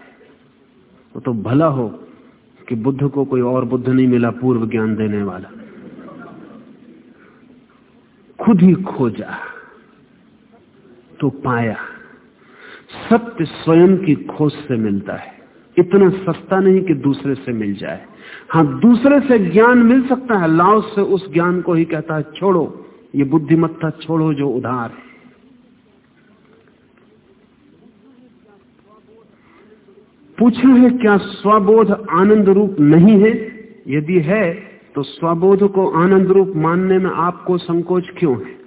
वो तो भला हो कि बुद्ध को कोई और बुद्ध नहीं मिला पूर्व ज्ञान देने वाला। खुद ही खोजा। तो पाया। सत्य स्वयं की खोज से मिलता है। इतना सस्ता नहीं कि दूसरे से मिल जाए। हाँ दूसरे से ज्ञान मिल सकता है। लाओ से उस ज्ञान को ही कहता है, छोड़ो। ये बुद्धिमत्ता छोड़ो जो उधार है। पूछा है, क्या स्वबोध आनंद रूप नहीं है? यदि है तो स्वबोध को आनंद रूप मानने में आपको संकोच क्यों है?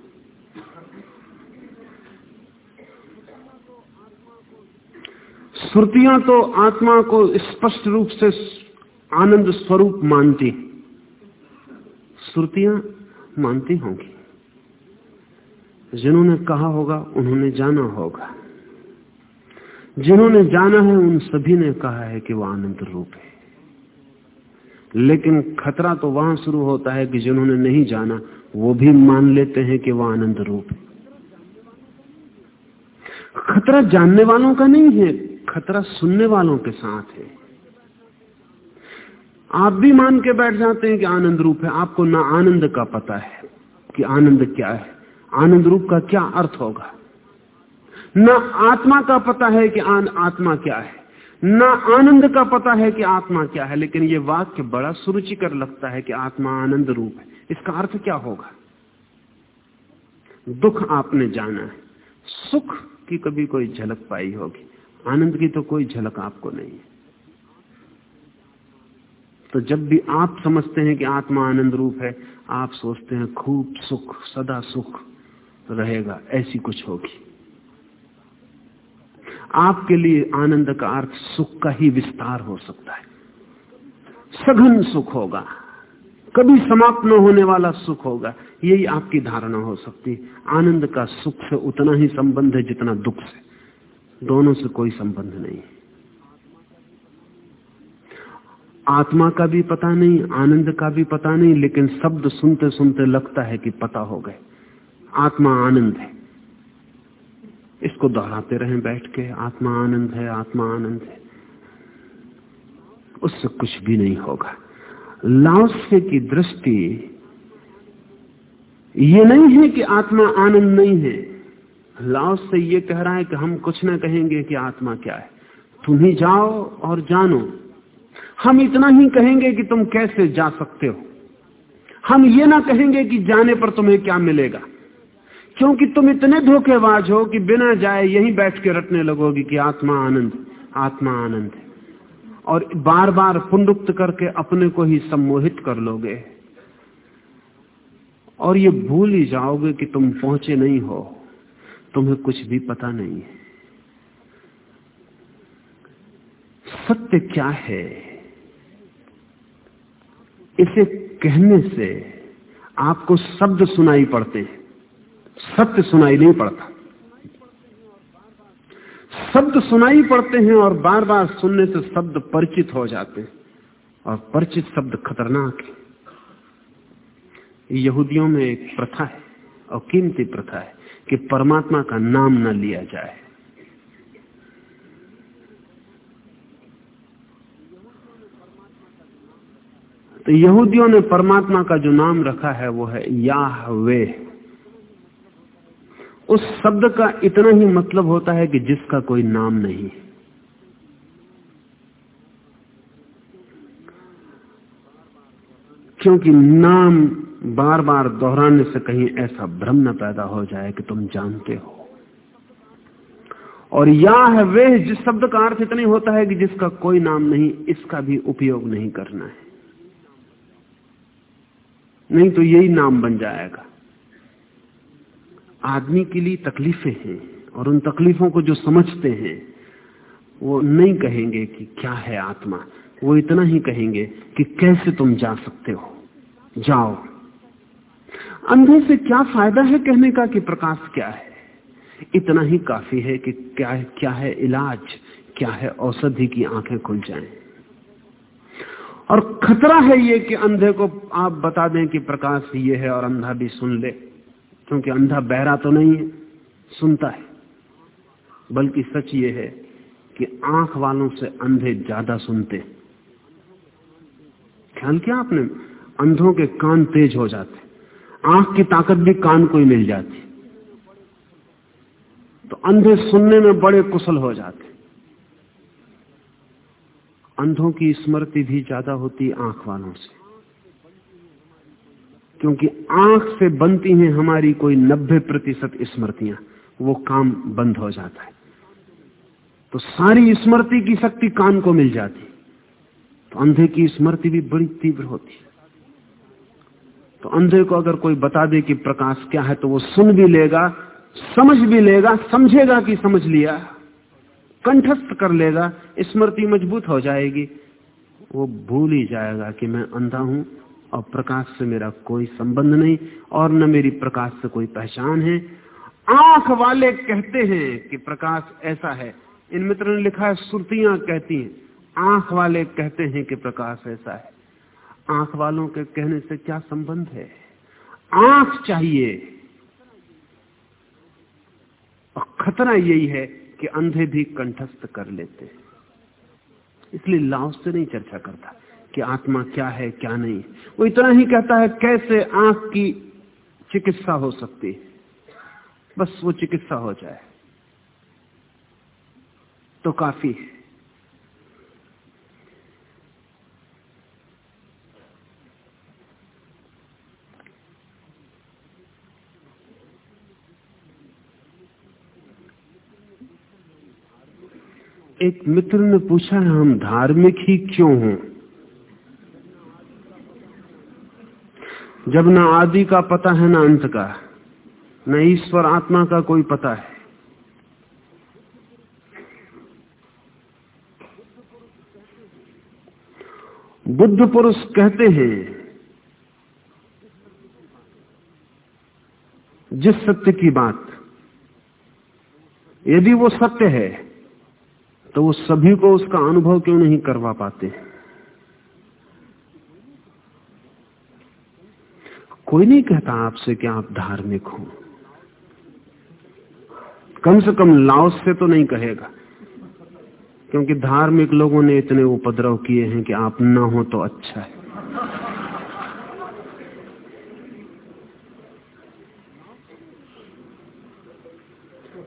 श्रुतियाँ तो आत्मा को स्पष्ट रूप से आनंद स्वरूप मानती। श्रुतियाँ मानती होंगी। जिन्होंने कहा होगा, उन्होंने जाना होगा। जिन्होंने जाना है, उन सभी ने कहा है कि वह आनंद रूप है। लेकिन खतरा तो वहाँ शुरू होता है कि जिन्होंने नहीं जाना, वो भी मान लेते हैं कि वह आनंद रूप है। खतरा जानने वालों का नहीं है। खतरा सुनने वालों के साथ है। आप भी मान के बैठ जाते हैं कि आनंद रूप है। आपको ना आनंद का पता है कि आनंद क्या है। आनंद रूप का क्या अर्थ होगा? न आत्मा का पता है कि आन, आत्मा क्या है। ना आनंद का पता है कि आत्मा क्या है। लेकिन यह वाक्य बड़ा सुरुचिकर लगता है कि आत्मा आनंद रूप है। इसका अर्थ क्या होगा? दुख आपने जाना है। सुख की कभी कोई झलक पाई होगी। आनंद की तो कोई झलक आपको नहीं तो जब भी आप समझते हैं कि आत्मा आनंद रूप है, आप सोचते हैं, खूब सुख, सदा सुख रहेगा, ऐसी कुछ होगी। आपके लिए आनंद का अर्थ सुख का ही विस्तार हो सकता है। सघन सुख होगा। कभी समाप्त न होने वाला सुख होगा। यही आपकी धारणा हो सकती है। आनंद का सुख से उतना ही संबंध है जितना दुख से। दोनों से कोई संबंध नहीं। आत्मा का भी पता नहीं, आनंद का भी पता नहीं, लेकिन शब्द सुनते सुनते लगता है कि पता हो गए। आत्मा आनंद है। इसको दोहराते रहे बैठ के, आत्मा आनंद है, आत्मा आनंद है। उससे कुछ भी नहीं होगा। लाओसे की दृष्टि ये नहीं है कि आत्मा आनंद नहीं है। लाओस से ये कह रहा है कि हम कुछ ना कहेंगे कि आत्मा क्या है। तुम ही जाओ और जानो। हम इतना ही कहेंगे कि तुम कैसे जा सकते हो। हम ये ना कहेंगे कि जाने पर तुम्हें क्या मिलेगा। क्योंकि तुम इतने धोखेबाज हो कि बिना जाए यहीं बैठ के रटने लगोगे कि आत्मा आनंद आत्मा आनंद है। और बार बार पुनरुक्त करके अपने को ही सम्मोहित कर लोगे। और ये भूल ही जाओगे कि तुम पहुँचे नहीं हो। तुम्हें कुछ भी पता नहीं है। सत्य क्या है? इसे कहने से आपको शब्द सुनाई पड़ते हैं। सत्य सुनाई नहीं पड़ता। शब्द सुनाई पड़ते हैं और बार बार सुनने से शब्द परिचित हो जाते हैं। और परिचित शब्द खतरनाक है। यहूदियों में एक प्रथा है और कीमती प्रथा है। कि परमात्मा का नाम न लिया जाए। तो यहूदियों ने परमात्मा का जो नाम रखा है, वो है याह वे उस शब्द का इतना ही मतलब होता है कि जिसका कोई नाम नहीं क्योंकि नाम बार बार दोहराने से कहीं ऐसा भ्रम न पैदा हो जाए कि तुम जानते हो। और या है वे जिस शब्द का अर्थ इतना होता है कि जिसका कोई नाम नहीं, इसका भी उपयोग नहीं करना है। नहीं तो यही नाम बन जाएगा। आदमी के लिए तकलीफें हैं और उन तकलीफों को जो समझते हैं, वो नहीं कहेंगे कि क्या है आत्मा, वो इतना ही कहेंगे कि कैसे तुम जा सकते हो? जाओ। अंधे से क्या फ़ायदा है कहने का कि प्रकाश क्या है? इतना ही काफ़ी है कि क्या है क्या है इलाज, क्या है औषधि की आँखें खुल जाएँ। और खतरा है ये कि अंधे को आप बता दें कि प्रकाश ये है और अंधा भी सुन ले। क्योंकि अंधा बहरा तो नहीं है, सुनता है। बल्कि सच ये है कि आँख वालों से अंधे ज़्यादा सुनते ख्याल किया आपने? अंधों के कान तेज हो जाते आँख की ताकत भी कान को ही मिल जाती। तो अंधे सुनने में बड़े कुशल हो जाते। अंधों की स्मृति भी ज़्यादा होती आँख वालों से। क्योंकि आँख से बनती हैं हमारी कोई नब्बे प्रतिशत स्मृतियाँ, वो काम बंद हो जाता है। तो सारी स्मृति की शक्ति कान को मिल जाती। तो अंधे की स्मृति भी बड़ी तीव्र होती। तो अंधे को अगर कोई बता दे कि प्रकाश क्या है तो वो सुन भी लेगा, समझ भी लेगा, समझेगा कि समझ लिया, कंठस्थ कर लेगा, स्मृति मज़बूत हो जाएगी। वो भूल ही जाएगा कि मैं अंधा हूँ, और प्रकाश से मेरा कोई संबंध नहीं, और न मेरी प्रकाश से कोई पहचान है। आँख वाले कहते हैं कि प्रकाश ऐसा है। इन मित्र ने लिखा है, सुरतियाँ कहती हैं, आँख वाले कहते हैं कि प्रकाश ऐसा है। आँख वालों के कहने से क्या संबंध है? आँख चाहिए। और खतरा यही है कि अंधे भी कंठस्थ कर लेते हैं। इसलिए लाओ से नहीं चर्चा करता कि आत्मा क्या है, क्या नहीं। वो इतना ही कहता है, कैसे आँख की चिकित्सा हो सकती है? बस वो चिकित्सा हो जाए। तो काफ़ी है। एक मित्र ने पूछा है हम धार्मिक ही क्यों हों? जब ना आदि का पता है, ना अंत का। न ईश्वर आत्मा का कोई पता है। बुद्ध पुरुष कहते हैं, जिस सत्य की बात, यदि वो सत्य है तो वो सभी को उसका अनुभव क्यों नहीं करवा पाते? कोई नहीं कहता आपसे कि आप धार्मिक हो। कम से कम लाओस से तो नहीं कहेगा, क्योंकि धार्मिक लोगों ने इतने उपद्रव किए हैं कि आप ना हो तो अच्छा है।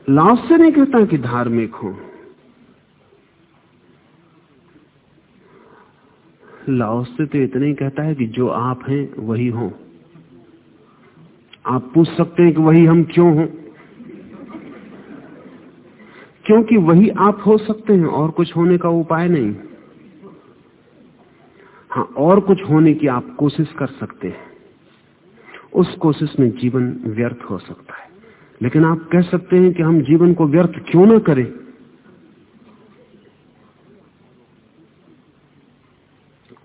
लाओस से नहीं कहता कि धार्मिक हो। लाओस से तो इतना ही कहता है कि जो आप हैं, वही हो। आप पूछ सकते हैं कि वही हम क्यों हो? क्योंकि वही आप हो सकते हैं, और कुछ होने का उपाय नहीं। हाँ और कुछ होने की आप कोशिश कर सकते हैं। उस कोशिश में जीवन व्यर्थ हो सकता है। लेकिन आप कह सकते हैं कि हम जीवन को व्यर्थ क्यों ना करें?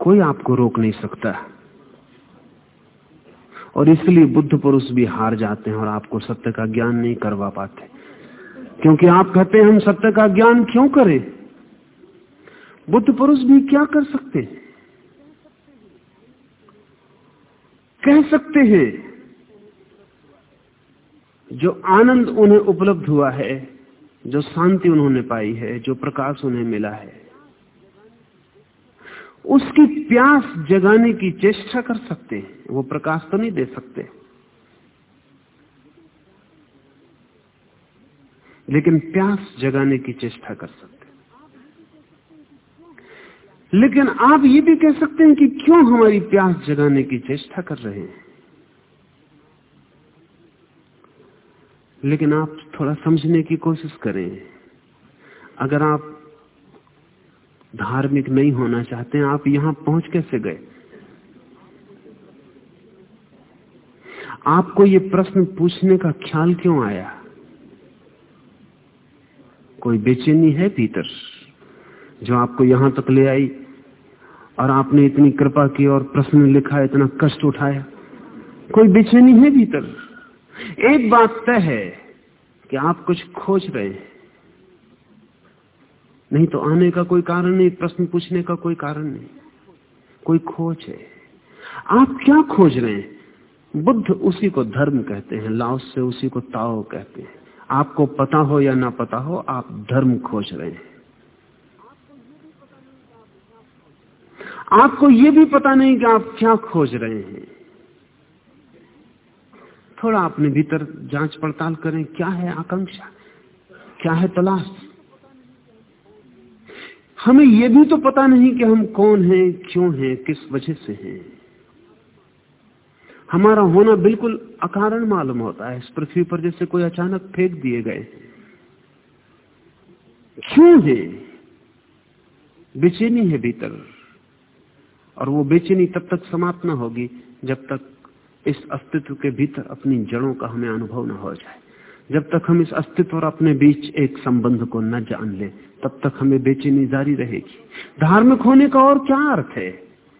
कोई आपको रोक नहीं सकता। और इसलिए बुद्ध पुरुष भी हार जाते हैं और आपको सत्य का ज्ञान नहीं करवा पाते। क्योंकि आप कहते हैं, हम सत्य का ज्ञान क्यों करें? बुद्ध पुरुष भी क्या कर सकते कह सकते हैं, जो आनंद उन्हें उपलब्ध हुआ है, जो शांति उन्होंने पाई है, जो प्रकाश उन्हें मिला है उसकी प्यास जगाने की चेष्टा कर सकते हैं, वो प्रकाश तो नहीं दे सकते। लेकिन प्यास जगाने की चेष्टा कर सकते लेकिन आप ये भी कह सकते हैं कि क्यों हमारी प्यास जगाने की चेष्टा कर रहे हैं? लेकिन आप थोड़ा समझने की कोशिश करें। अगर आप धार्मिक नहीं होना चाहते हैं, आप यहाँ पहुँच कैसे गए? आपको ये प्रश्न पूछने का ख्याल क्यों आया? कोई बेचैनी है भीतर जो आपको यहाँ तक ले आई और आपने इतनी कृपा की और प्रश्न लिखा, इतना कष्ट उठाया? कोई बेचैनी है भीतर? एक बात तय है कि आप कुछ खोज रहे हैं। नहीं तो आने का कोई कारण नहीं, प्रश्न पूछने का कोई कारण नहीं। कोई खोज है। आप क्या खोज रहे हैं? बुद्ध उसी को धर्म कहते हैं, लाओस से उसी को ताओ कहते हैं। आपको पता हो या ना पता हो, आप धर्म खोज रहे हैं। आपको यह भी पता नहीं कि आप क्या खोज रहे हैं। थोड़ा अपने भीतर जाँच पड़ताल करें, क्या है आकांक्षा? क्या है तलाश? हमें यह भी तो पता नहीं कि हम कौन हैं, क्यों हैं, किस वजह से हैं। हमारा होना बिल्कुल अकारण मालूम होता है। इस पृथ्वी पर जैसे कोई अचानक फेंक दिए गए क्यों है? बेचैनी है भीतर। और वो बेचैनी तब तक समाप्त ना होगी जब तक इस अस्तित्व के भीतर अपनी जड़ों का हमें अनुभव न हो जाए। जब तक हम इस अस्तित्व और अपने बीच एक संबंध को न जान ले, तब तक हमें बेचैनी जारी रहेगी। धार्मिक होने का और क्या अर्थ है?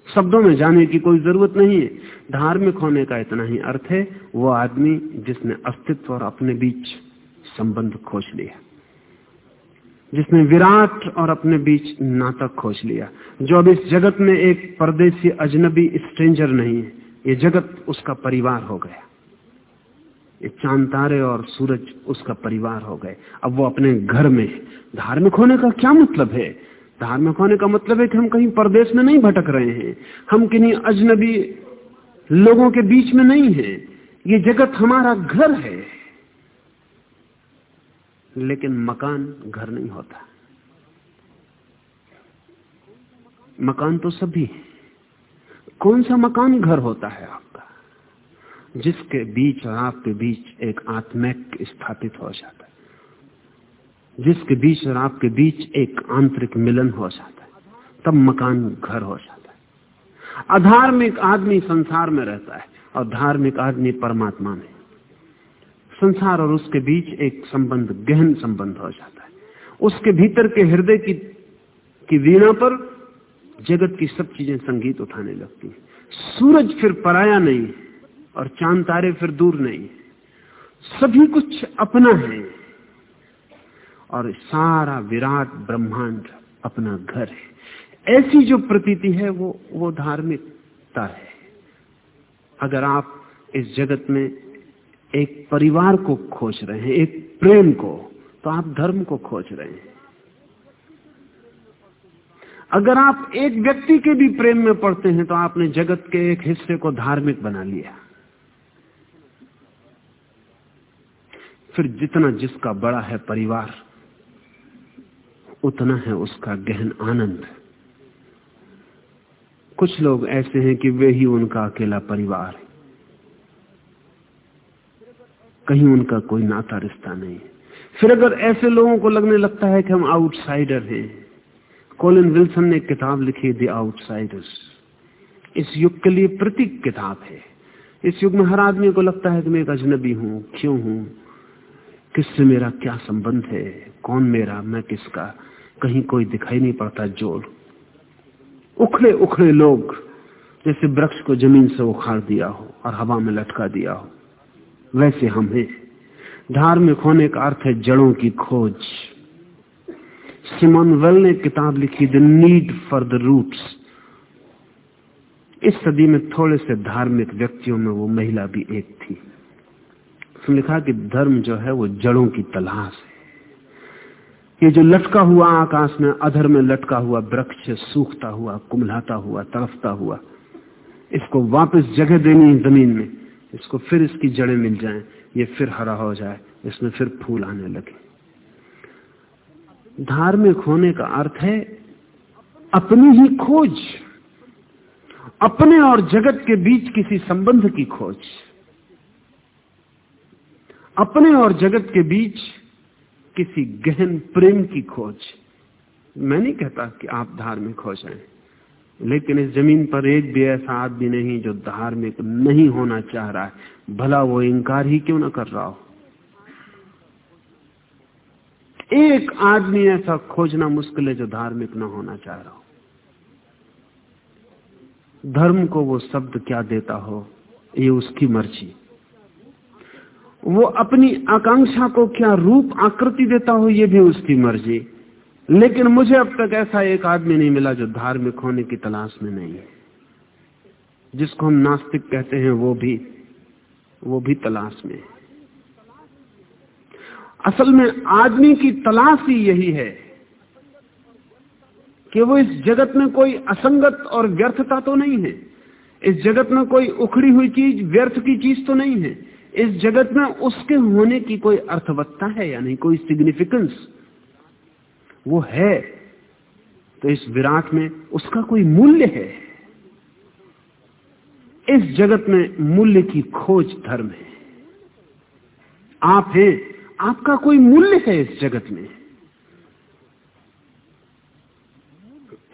शब्दों में जाने की कोई ज़रूरत नहीं है। धार्मिक होने का इतना ही अर्थ है, वो आदमी जिसने अस्तित्व और अपने बीच संबंध खोज लिया, जिसने विराट और अपने बीच नाता खोज लिया, जो अब इस जगत में एक परदेसी अजनबी स्ट्रेंजर नहीं है, ये जगत उसका परिवार हो गया। चाँद तारे और सूरज उसका परिवार हो गए। अब वो अपने घर में धार्मिक होने का क्या मतलब है? धार्मिक होने का मतलब है कि हम कहीं परदेश में नहीं भटक रहे हैं। हम किन्हीं अजनबी लोगों के बीच में नहीं है। ये जगत हमारा घर है। लेकिन मकान घर नहीं होता। मकान तो सभी है। कौन सा मकान घर होता है आपका? जिसके बीच और आपके बीच एक आत्मिक स्थापित हो जाता है। जिसके बीच और आपके बीच एक आंतरिक मिलन हो जाता है। तब मकान घर हो जाता है। अधार्मिक आदमी संसार में रहता है और धार्मिक आदमी परमात्मा में। संसार और उसके बीच एक संबंध, गहन संबंध हो जाता है। उसके भीतर के हृदय की की वीणा पर जगत की सब चीज़ें संगीत उठाने लगती हैं। सूरज फिर पराया नहीं और चाँद तारे फिर दूर नहीं। सभी कुछ अपना है। और सारा विराट ब्रह्मांड अपना घर है। ऐसी जो प्रतीति है, वो वो धार्मिकता है। अगर आप इस जगत में एक परिवार को खोज रहे हैं, एक प्रेम को तो आप धर्म को खोज रहे हैं। अगर आप एक व्यक्ति के भी प्रेम में पड़ते हैं तो आपने जगत के एक हिस्से को धार्मिक बना लिया। फिर जितना जिसका बड़ा है परिवार, उतना है उसका गहन आनंद। कुछ लोग ऐसे हैं कि वे ही उनका अकेला परिवार है। कहीं उनका कोई नाता रिश्ता नहीं फिर अगर ऐसे लोगों को लगने लगता है कि हम आउटसाइडर हैं, कोलिन विल्सन ने किताब लिखी, दी आउटसाइडर्स। इस युग के लिए प्रतीक किताब है। इस युग में हर आदमी को लगता है कि मैं एक अजनबी हूँ, क्यों हूँ? किससे मेरा क्या संबंध है? कौन मेरा? मैं किसका? कहीं कोई दिखाई नहीं पड़ता जोड़। उखड़े उखड़े लोग, जैसे वृक्ष को ज़मीन से उखाड़ दिया हो और हवा में लटका दिया हो। वैसे हम हैं। धार्मिक होने का अर्थ है जड़ों की खोज। सिमोन वेल ने किताब लिखी the need for the roots इस सदी में थोड़े से धार्मिक व्यक्तियों में वो महिला भी एक थी। उसने लिखा कि धर्म जो है वो जड़ों की तलाश है। ये जो लटका हुआ आकाश में अधर में लटका हुआ वृक्ष सूखता हुआ कुमलाता हुआ तरफता हुआ इसको वापस जगह देनी है ज़मीन में इसको फिर इसकी जड़ें मिल जाएँ, ये फिर हरा हो जाए इसमें फिर फूल आने लगे। धार्मिक होने का अर्थ है अपनी ही खोज अपने और जगत के बीच किसी संबंध की खोज। अपने और जगत के बीच किसी गहन प्रेम की खोज। मैं नहीं कहता कि आप धार्मिक हो जाएँ, लेकिन इस ज़मीन पर एक भी ऐसा आदमी नहीं जो धार्मिक नहीं होना चाह रहा है। भला वो इंकार ही क्यों ना कर रहा हो? एक आदमी ऐसा खोजना मुश्किल है जो धार्मिक ना होना चाह रहा हो। धर्म को वो शब्द क्या देता हो, ये उसकी मर्ज़ी। वो अपनी आकांक्षा को क्या रूप आकृति देता हो, ये भी उसकी मर्ज़ी। लेकिन मुझे अब तक ऐसा एक आदमी नहीं मिला जो धार्मिक होने की तलाश में नहीं है। जिसको हम नास्तिक कहते हैं, वो भी वो भी तलाश में असल में आदमी की तलाश ही यही है कि वो इस जगत में कोई असंगत और व्यर्थता तो नहीं है। इस जगत में कोई उखड़ी हुई चीज़, व्यर्थ की चीज़ तो नहीं है। इस जगत में उसके होने की कोई अर्थवत्ता है या नहीं? कोई सिग्निफिकेंस वो है। तो इस विराट में उसका कोई मूल्य है? इस जगत में मूल्य की खोज धर्म है। आप हैं, आपका कोई मूल्य है इस जगत में?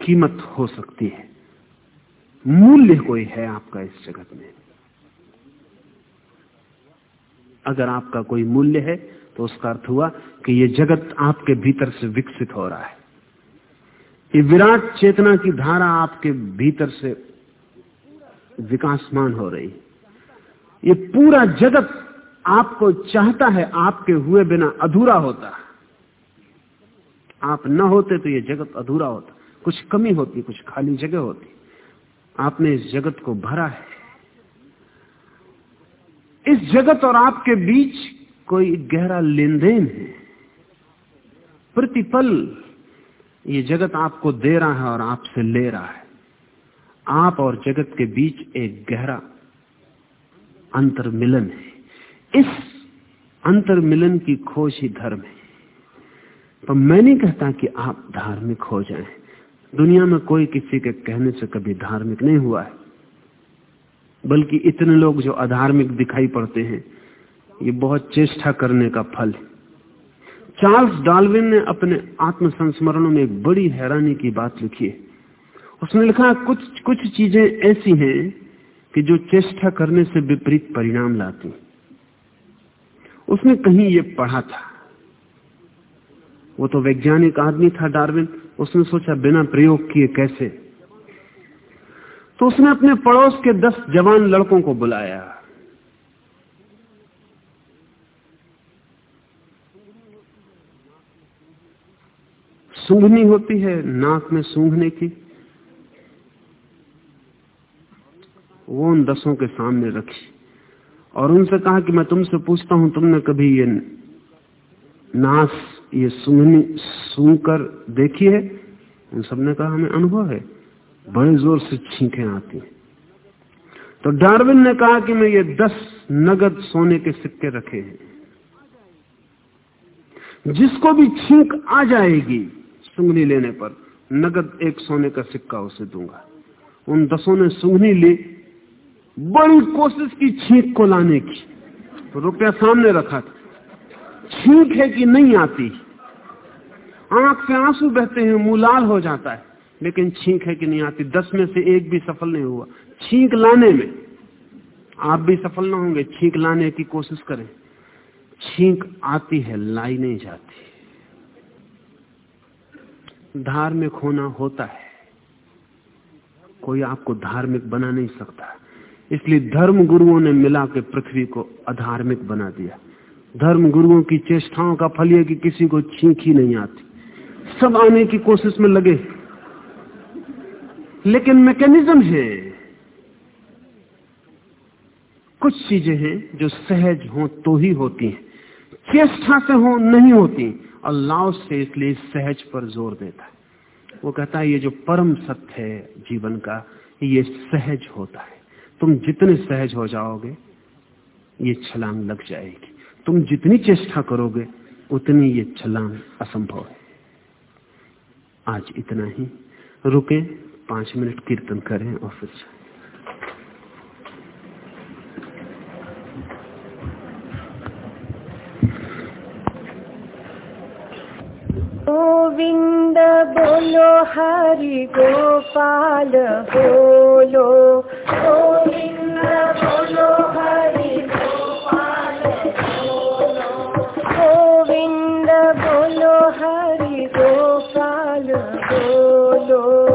कीमत हो सकती है। मूल्य कोई है आपका इस जगत में? अगर आपका कोई मूल्य है तो उसका अर्थ हुआ कि यह जगत आपके भीतर से विकसित हो रहा है। ये विराट चेतना की धारा आपके भीतर से विकासमान हो रही ये पूरा जगत आपको चाहता है, आपके हुए बिना अधूरा होता आप न होते तो ये जगत अधूरा होता। कुछ कमी होती, कुछ खाली जगह होती। आपने इस जगत को भरा है। इस जगत और आपके बीच कोई गहरा लेन देन है? प्रतिपल, ये जगत आपको दे रहा है और आपसे ले रहा है। आप और जगत के बीच एक गहरा अंतर्मिलन है। इस अंतर्मिलन की खोज ही धर्म है। पर मैं नहीं कहता कि आप धार्मिक हो जाएँ। दुनिया में कोई किसी के कहने से कभी धार्मिक नहीं हुआ है। बल्कि इतने लोग जो अधार्मिक दिखाई पड़ते हैं, ये बहुत चेष्टा करने का फल है। चार्ल्स डार्विन ने अपने आत्म संस्मरणों में एक बड़ी हैरानी की बात लिखी है। उसने लिखा, कुछ कुछ चीज़ें ऐसी हैं कि जो चेष्टा करने से विपरीत परिणाम लाती उसने कहीं ये पढ़ा था। वो तो वैज्ञानिक आदमी था डार्विन। उसने सोचा, बिना प्रयोग किए कैसे तो उसने अपने पड़ोस के दस जवान लड़कों को बुलाया। सूंघनी होती है नाक में सूंघने की। वो उन दसों के सामने रखी और उनसे कहा कि मैं तुमसे पूछता हूँ, तुमने कभी ये नास, ये सूंघनी सूंघ कर देखी है? उन सबने कहा, हमें अनुभव है। बड़े ज़ोर से छींकें आती तो डार्विन ने कहा कि मैं ये दस नगद सोने के सिक्के रखे हैं। जिसको भी छींक आ जाएगी सुंगनी लेने पर, नगद एक सोने का सिक्का उसे दूँगा। उन दसों ने सुंगनी ली, बड़ी कोशिश की छींक को लाने की। तो रुपया सामने रखा था। छींक है कि नहीं आती? आँख से आँसू बहते हैं मुँह लाल हो जाता है। लेकिन छींक है कि नहीं आती? दस में से एक भी सफल नहीं हुआ। छींक लाने में आप भी सफल ना होंगे। छींक लाने की कोशिश करें। छींक आती है, लाई नहीं जाती। धार्मिक होना होता है। कोई आपको धार्मिक बना नहीं सकता। इसलिए धर्म गुरुओं ने मिला के पृथ्वी को अधार्मिक बना दिया। धर्म गुरुओं की चेष्टाओं का फल यह कि किसी को छींक ही नहीं आती। सब आने की कोशिश में लगे। लेकिन मैकेनिज्म है। कुछ चीज़ें हैं जो सहज हो तो ही होती हैं, चेष्टा से हो नहीं होती अल्लाह से इसलिए सहज पर ज़ोर देता है। वो कहता है, ये जो परम सत्य है जीवन का, ये सहज होता है। तुम जितने सहज हो जाओगे, ये छलांग लग जाएगी। तुम जितनी चेष्टा करोगे, उतनी ये छलांग असंभव है। आज इतना ही। रुके पाँच मिनट कीर्तन करें और फिर गोविंद बोलो, हरि गोपाल बोलो। गोविंद बोलो, हरि गोपाल बोलो। गोविंद बोलो, हरि गोपाल बोलो।